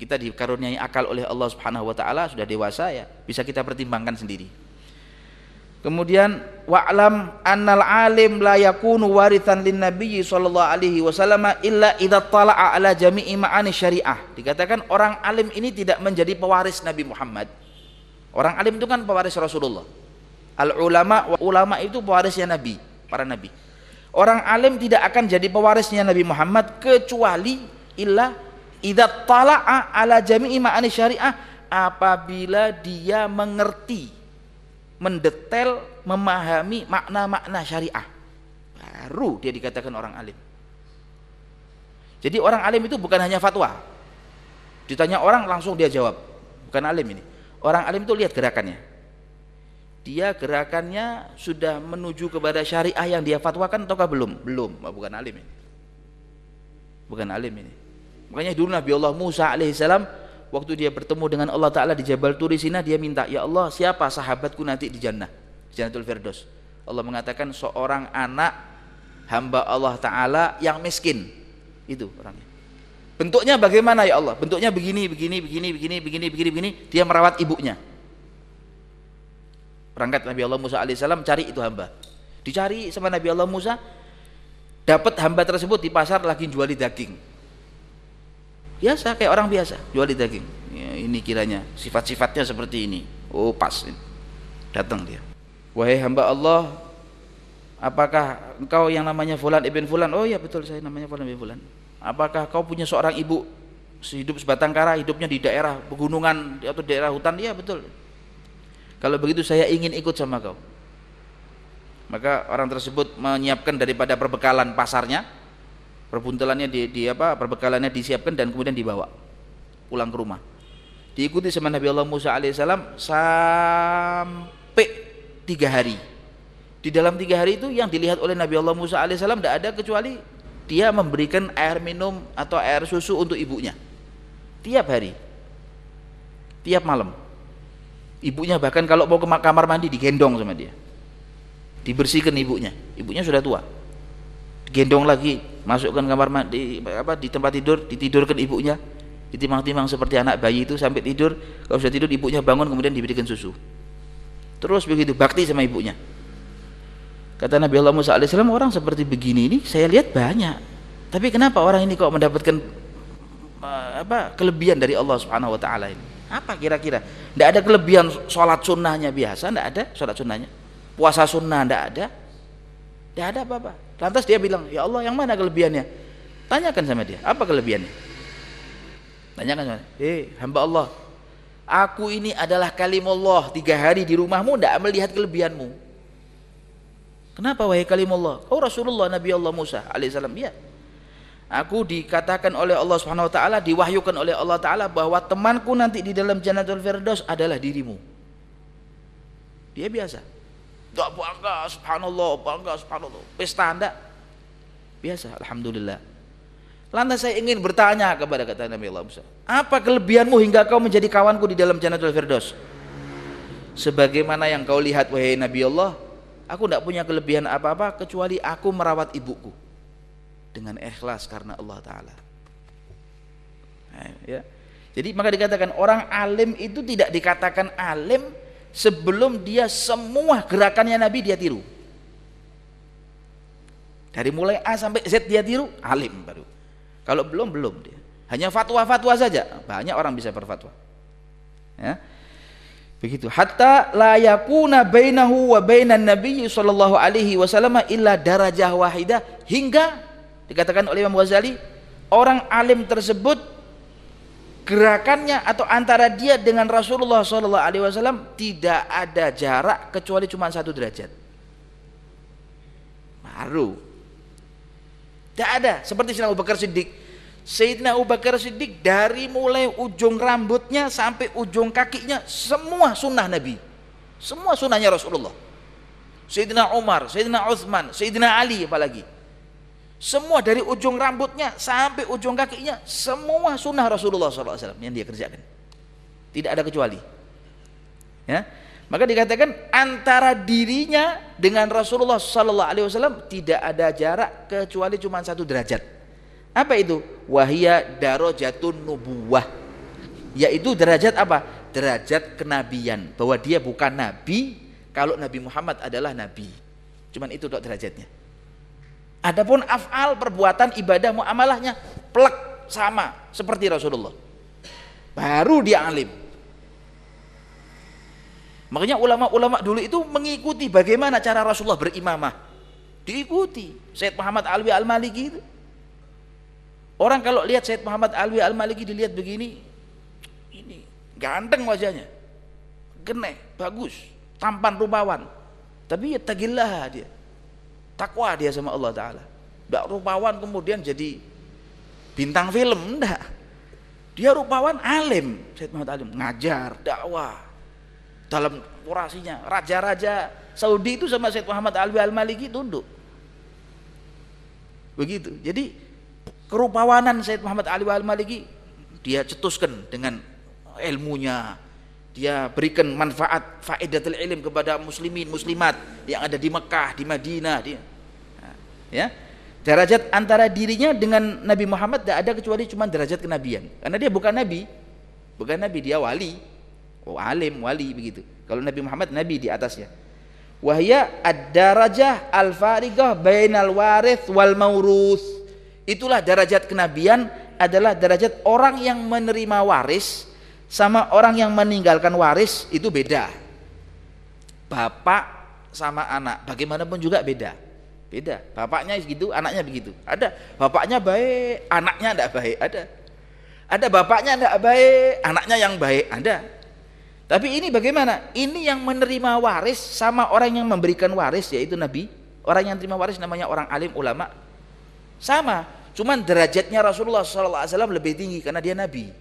kita dikaruniai akal oleh Allah Subhanahu wa taala sudah dewasa ya bisa kita pertimbangkan sendiri Kemudian wa'lam annal alim la yakunu warithan lin nabiyyi sallallahu alaihi wasallam illa idza tala'a ala jami'i ma'ani syariah. Dikatakan orang alim ini tidak menjadi pewaris Nabi Muhammad. Orang alim itu kan pewaris Rasulullah. Al ulama ulama itu pewarisnya Nabi, para nabi. Orang alim tidak akan jadi pewarisnya Nabi Muhammad kecuali illa idza tala'a ala jami'i ma'ani syariah apabila dia mengerti mendetail, memahami makna-makna syariah. Baru dia dikatakan orang alim. Jadi orang alim itu bukan hanya fatwa. Ditanya orang langsung dia jawab. Bukan alim ini. Orang alim itu lihat gerakannya. dia gerakannya sudah menuju kepada syariah yang dia fatwakan ataukah belum? Belum, bukan alim ini. Bukan alim ini. Makanya dulu Nabi Allah Musa alaihissalam waktu dia bertemu dengan Allah Taala di Jabal Turisina dia minta, "Ya Allah, siapa sahabatku nanti di jannah?" Jannatul Firdaus. Allah mengatakan seorang anak hamba Allah Taala yang miskin. Itu orangnya. Bentuknya bagaimana ya Allah? Bentuknya begini, begini, begini, begini, begini, begini, begini. Dia merawat ibunya Berangkat Nabi Allah Musa alaihissalam cari itu hamba. Dicari sama Nabi Allah Musa, dapat hamba tersebut di pasar lagi juali daging. Biasa kayak orang biasa, juali daging. Ya, ini kiranya sifat-sifatnya seperti ini. Oh pas, datang dia. Wahai hamba Allah, apakah engkau yang namanya Fulan ibn Fulan? Oh ya betul saya namanya Fulan ibn Fulan. Apakah kau punya seorang ibu hidup sebatang kara, hidupnya di daerah pegunungan atau daerah hutan? Iya betul. Kalau begitu saya ingin ikut sama kau. Maka orang tersebut menyiapkan daripada perbekalan pasarnya, perbuntelannya di, di apa, perbekalannya disiapkan dan kemudian dibawa pulang ke rumah. Diikuti sama Nabi Allah Musa alaihissalam sampai tiga hari. Di dalam tiga hari itu yang dilihat oleh Nabi Allah Musa alaihissalam tidak ada kecuali dia memberikan air minum atau air susu untuk ibunya tiap hari, tiap malam. Ibunya bahkan kalau mau ke kamar mandi digendong sama dia. Dibersihkan ibunya. Ibunya sudah tua. Gendong lagi, masukkan kamar mandi apa di tempat tidur, ditidurkan ibunya. Ditimang-timang seperti anak bayi itu sampai tidur. Kalau sudah tidur ibunya bangun kemudian diberikan susu. Terus begitu bakti sama ibunya. Kata Nabi Allah Musa alaihissalam orang seperti begini ini saya lihat banyak. Tapi kenapa orang ini kok mendapatkan eh, apa kelebihan dari Allah Subhanahu wa taala ini? Apa kira-kira? Tidak ada kelebihan sholat sunnahnya biasa, tidak ada sholat sunnahnya. Puasa sunnah tidak ada. Tidak ada apa-apa. Lantas dia bilang, ya Allah yang mana kelebihannya? Tanyakan sama dia, apa kelebihannya? Tanyakan sama eh hamba Allah, aku ini adalah kalimullah tiga hari di rumahmu tidak melihat kelebihanmu. Kenapa wahai kalimullah? Oh Rasulullah Nabi Allah Musa alaihissalam. Ya, Aku dikatakan oleh Allah Subhanahu wa taala, diwahyukan oleh Allah taala bahwa temanku nanti di dalam Jannatul Firdaus adalah dirimu. Dia biasa. Tak bangga subhanallah, bangga subhanallah. Pesta Anda biasa, alhamdulillah. Lantas saya ingin bertanya kepada kata Nabi Allah Musa, apa kelebihanmu hingga kau menjadi kawanku di dalam Jannatul Firdaus? Sebagaimana yang kau lihat wahai Nabi Allah, aku tidak punya kelebihan apa-apa kecuali aku merawat ibuku dengan ikhlas karena Allah taala. Nah, ya. Jadi maka dikatakan orang alim itu tidak dikatakan alim sebelum dia semua gerakannya Nabi dia tiru. Dari mulai A sampai Z dia tiru, alim baru. Kalau belum belum dia. Hanya fatwa-fatwa saja. Banyak orang bisa berfatwa. Ya. Begitu. Hatta la yakuna bainahu wa bainan nabiy sallallahu alaihi wasallam illa darajah wahidah hingga dikatakan oleh Imam Ghazali orang alim tersebut gerakannya atau antara dia dengan Rasulullah Shallallahu Alaihi Wasallam tidak ada jarak kecuali cuma satu derajat. Baru tidak ada. Seperti Sayyidina Abu Bakar Siddiq. Sayyidina Abu Bakar Siddiq dari mulai ujung rambutnya sampai ujung kakinya semua sunnah Nabi. Semua sunnahnya Rasulullah. Sayyidina Umar, Sayyidina Uthman, Sayyidina Ali apalagi semua dari ujung rambutnya sampai ujung kakinya semua sunnah Rasulullah SAW yang dia kerjakan. Tidak ada kecuali. Ya, maka dikatakan antara dirinya dengan Rasulullah SAW tidak ada jarak kecuali cuma satu derajat. Apa itu? Wahia darajatun nubuwah. Yaitu derajat apa? Derajat kenabian. Bahwa dia bukan nabi kalau Nabi Muhammad adalah nabi. Cuman itu dok derajatnya. Adapun af'al perbuatan ibadah muamalahnya plek sama seperti Rasulullah. Baru dia alim. Makanya ulama-ulama dulu itu mengikuti bagaimana cara Rasulullah berimamah. Diikuti. Said Muhammad Alwi Al-Maliki itu. Orang kalau lihat Said Muhammad Alwi Al-Maliki dilihat begini, ini ganteng wajahnya. Geneh, bagus, tampan rupawan. Tapi ya tagillah dia takwa dia sama Allah Ta'ala. Tidak rupawan kemudian jadi bintang film enggak dia rupawan alim Said Muhammad Alim. Ngajar dakwah. Dalam orasinya raja-raja Saudi itu sama Said Muhammad Alwi Al-Maliki tunduk. Begitu. Jadi kerupawanan Said Muhammad Alwi Al-Maliki dia cetuskan dengan ilmunya. Dia berikan manfaat faedatul ilm kepada muslimin muslimat yang ada di Mekah di Madinah dia ya. Derajat antara dirinya dengan Nabi Muhammad tidak ada kecuali cuma derajat kenabian. Karena dia bukan nabi. Bukan nabi dia wali. Oh alim wali begitu. Kalau Nabi Muhammad nabi di atasnya. Wahya ad-darajah al-farigah bainal warith wal maurus. Itulah derajat kenabian adalah derajat orang yang menerima waris sama orang yang meninggalkan waris itu beda. Bapak sama anak bagaimanapun juga beda beda. Bapaknya begitu anaknya begitu. Ada. Bapaknya baik anaknya tidak baik. Ada. Ada bapaknya tidak baik anaknya yang baik. Ada. Tapi ini bagaimana? Ini yang menerima waris sama orang yang memberikan waris yaitu Nabi. Orang yang terima waris namanya orang alim ulama. Sama, cuman derajatnya Rasulullah SAW lebih tinggi karena dia Nabi,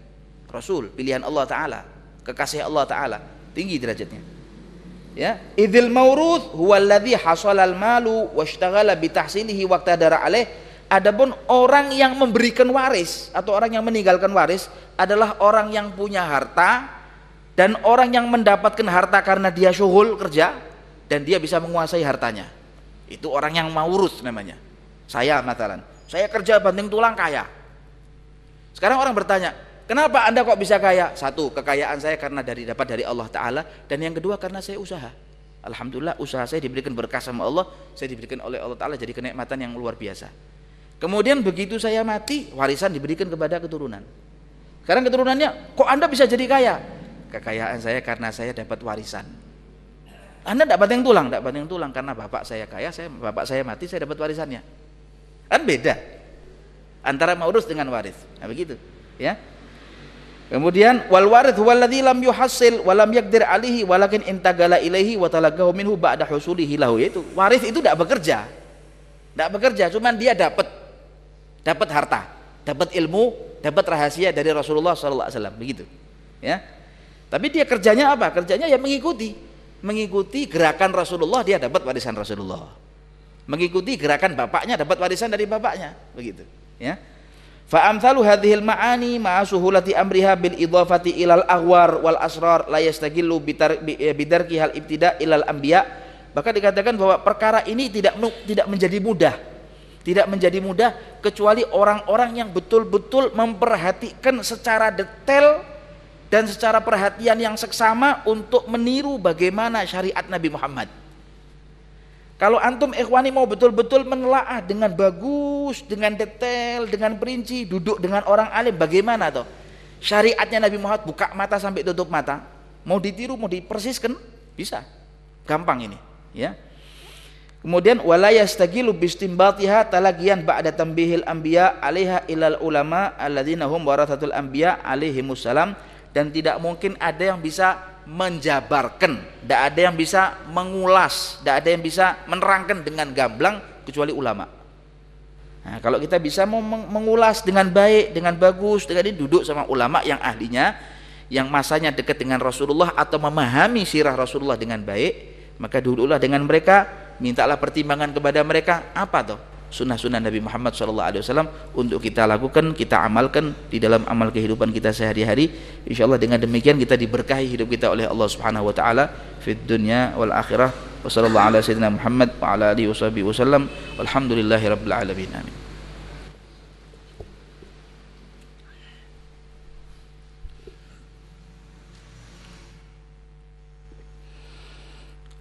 Rasul, pilihan Allah Taala, kekasih Allah Taala, tinggi derajatnya. Ya, idil maurud huwa alladhi hasalal malu washtaghala bitahsilihi waqtadara alaih. Adapun orang yang memberikan waris atau orang yang meninggalkan waris adalah orang yang punya harta dan orang yang mendapatkan harta karena dia syuhul kerja dan dia bisa menguasai hartanya. Itu orang yang mau urus namanya. Saya matalan saya kerja banting tulang kaya. Sekarang orang bertanya kenapa anda kok bisa kaya satu kekayaan saya karena dari dapat dari Allah Ta'ala dan yang kedua karena saya usaha Alhamdulillah usaha saya diberikan berkah sama Allah saya diberikan oleh Allah Ta'ala jadi kenikmatan yang luar biasa kemudian begitu saya mati warisan diberikan kepada keturunan sekarang keturunannya kok anda bisa jadi kaya kekayaan saya karena saya dapat warisan. Anda tidak batang tulang, tidak batang tulang karena bapak saya kaya, saya bapak saya mati, saya dapat warisannya. Kan beda antara maurus dengan waris. Nah begitu, ya. Kemudian wal warid huwallazi lam yuhassil wa lam yaqdir alihi walakin intagala ilaihi wa talaqahu minhu ba'da husulihi lahu yaitu waris itu tidak bekerja. Tidak bekerja, cuman dia dapat dapat harta, dapat ilmu, dapat rahasia dari Rasulullah sallallahu alaihi wasallam begitu. Ya. Tapi dia kerjanya apa? Kerjanya ya mengikuti. Mengikuti gerakan Rasulullah dia dapat warisan Rasulullah. Mengikuti gerakan bapaknya dapat warisan dari bapaknya, begitu, ya. Fa amsalu hadhil ma'ani ma'a suhulati amriha bil idhafati ilal aghwar wal asrar la yastagillu eh, bidarki hal ibtida ilal anbiya. Maka dikatakan bahwa perkara ini tidak tidak menjadi mudah. Tidak menjadi mudah kecuali orang-orang yang betul-betul memperhatikan secara detail dan secara perhatian yang seksama untuk meniru bagaimana syariat Nabi Muhammad. Kalau antum ikhwani mau betul-betul menelaah dengan bagus, dengan detail, dengan perinci, duduk dengan orang alim, bagaimana toh? Syariatnya Nabi Muhammad buka mata sampai tutup mata. Mau ditiru, mau dipersiskan, bisa. Gampang ini, ya. Kemudian wala yastagilu bistimbatiha talagian ba'da tambihil anbiya 'alaiha ilal ulama alladzina hum warathatul anbiya alaihimus salam dan tidak mungkin ada yang bisa menjabarkan, tidak ada yang bisa mengulas, tidak ada yang bisa menerangkan dengan gamblang kecuali ulama. Nah, kalau kita bisa mengulas dengan baik, dengan bagus, dengan ini duduk sama ulama yang ahlinya, yang masanya dekat dengan Rasulullah atau memahami sirah Rasulullah dengan baik, maka duduklah dengan mereka, mintalah pertimbangan kepada mereka apa tuh sunnah-sunnah Nabi Muhammad SAW untuk kita lakukan, kita amalkan di dalam amal kehidupan kita sehari-hari. Insya Allah dengan demikian kita diberkahi hidup kita oleh Allah Subhanahu Wa Taala di dunia wal akhirah. Wassalamualaikum warahmatullahi Muhammad wa ala alihi wasallam. Walhamdulillahi rabbil alamin. Amin.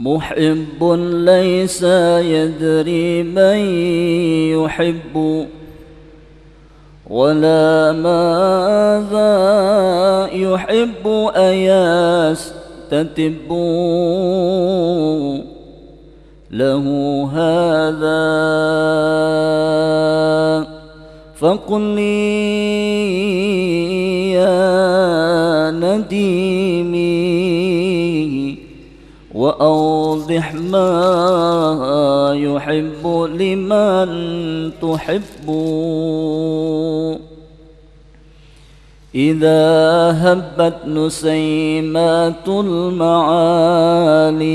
محب ليس يدري من يحب ولا ماذا يحب أياس تتب له هذا فقل لي يا نديمي. وأوضح ما يحب لمن تحب. إذا هبت نسيمات المعالي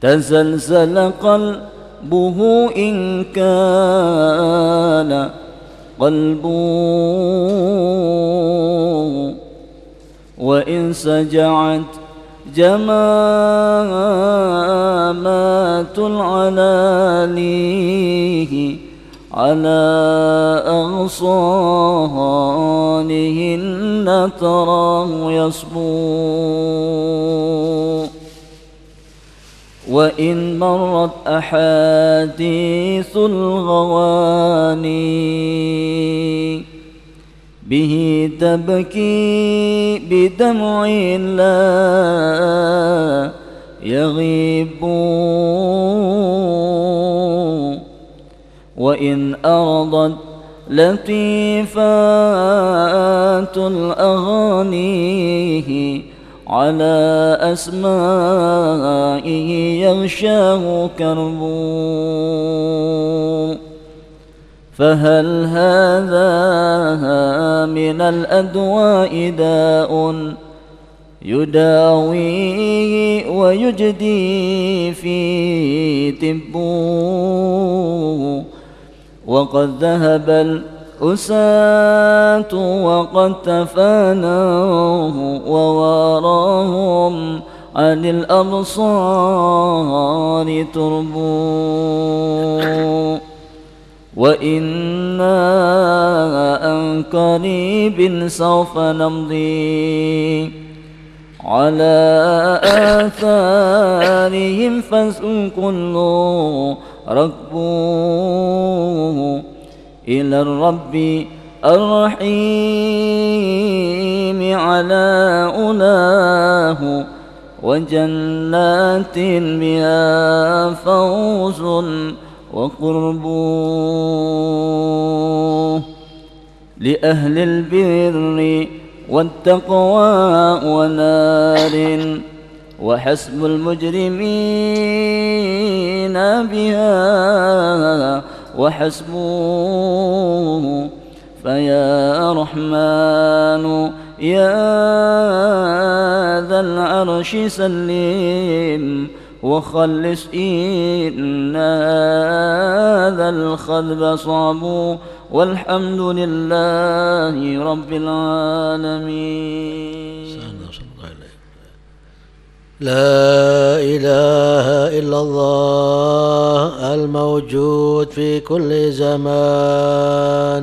تزلزل قلبه إن كان قلبه. وإن سجعت جمامات العلالي على أغصانهن تراه يصبو. وإن مرت أحاديث الغواني به تبكي بدمع لا يغيب. وإن أرضت لطيفات الأغاني على أسمائه يغشاه كرب. فهل هذا من الأدواء داء يداويه ويجدي في تبوه وقد ذهب الأساة وقد تفاناه وواراهم عن الأبصار تربو. وإنا أن قريب سوف نمضي على آثارهم فكل ركبوه إلى الرب الرحيم على أولاه وجنات بها فوز وقرب لأهل البر والتقوى ونار وحسب المجرمين بها وحسبوه فيا رحمن يا ذا العرش سلم. وخلص إن هذا الخذب صعب والحمد لله رب العالمين. لا إله إلا الله الموجود في كل زمان.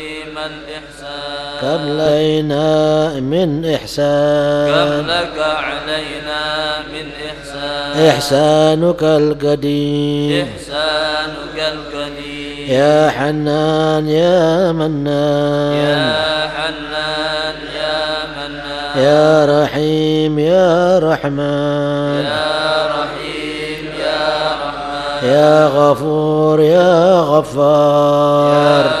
كم لينا من إحسان. كم لك علينا من إحسان. إحسانك القديم. إحسانك القديم. يا حنان يا منان. يا حنان يا منان. يا رحيم يا رحمن. يا رحيم يا رحمن. يا غفور يا غفار. يا غفور يا غفار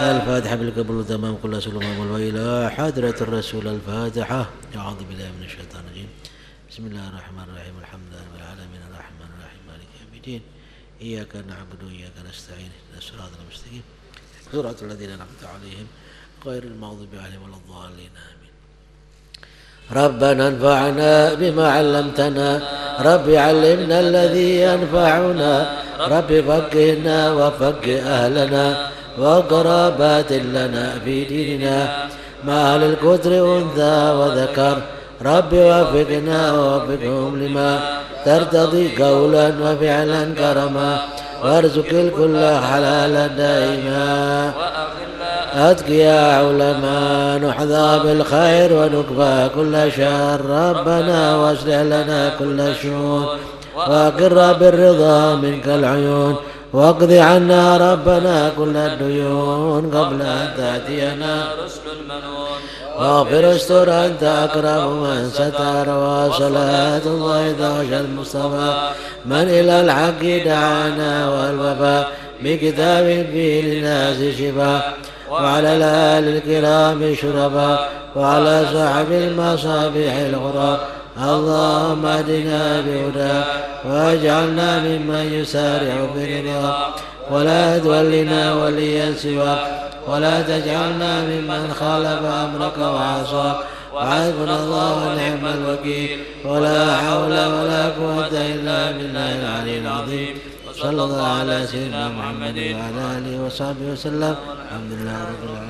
الفاتحة بالقبل وتمام كل سلم وإلى حضرة الرسول الفاتحة. أعوذ بالله من الشيطان الرجيم. بسم الله الرحمن الرحيم الحمد لله رب العالمين الرحمن الرحيم مالك يوم الدين إياك نعبد وإياك نستعين اهدنا الصراط المستقيم. صراط الذين أنعمت عليهم غير المغضوب عليهم ولا الضالين آمين. ربنا انفعنا بما علمتنا رب علمنا الذي ينفعنا رب فقهنا وفقه أهلنا وقرابات لنا في ديننا. أهل الكتر أنثى وذكر. رب وفقنا ووفقهم لما. ترتضي قولا وفعلا كرما. وارزق الكل حلالا دائما. أتقيا علماء نحظى بالخير ونكفى كل شر. ربنا واصلح لنا كل شؤون. وأقر بالرضا منك العيون. واقض عنا ربنا كل الديون قبل أن تأتينا. رسل المنون واغفر استر أنت أكرم من ستر وصلاة الله دوج المصطفى. من إلى الحق دعانا والوفاء بكتاب فيه للناس شفاء وعلى الآل الكرام شرفاء وعلى صاحب المصابيح الغراب اللهم اهدنا بهداك واجعلنا ممن يسارع برضاك ولا تولنا وليا سواك. ولا تجعلنا ممن خالف أمرك وعصاك. وحسبنا الله ونعم الوكيل. ولا حول ولا قوة إلا بالله العلي العظيم. صلى الله على سيدنا محمد وعلى آله وصحبه وسلم. الحمد لله رب العالمين.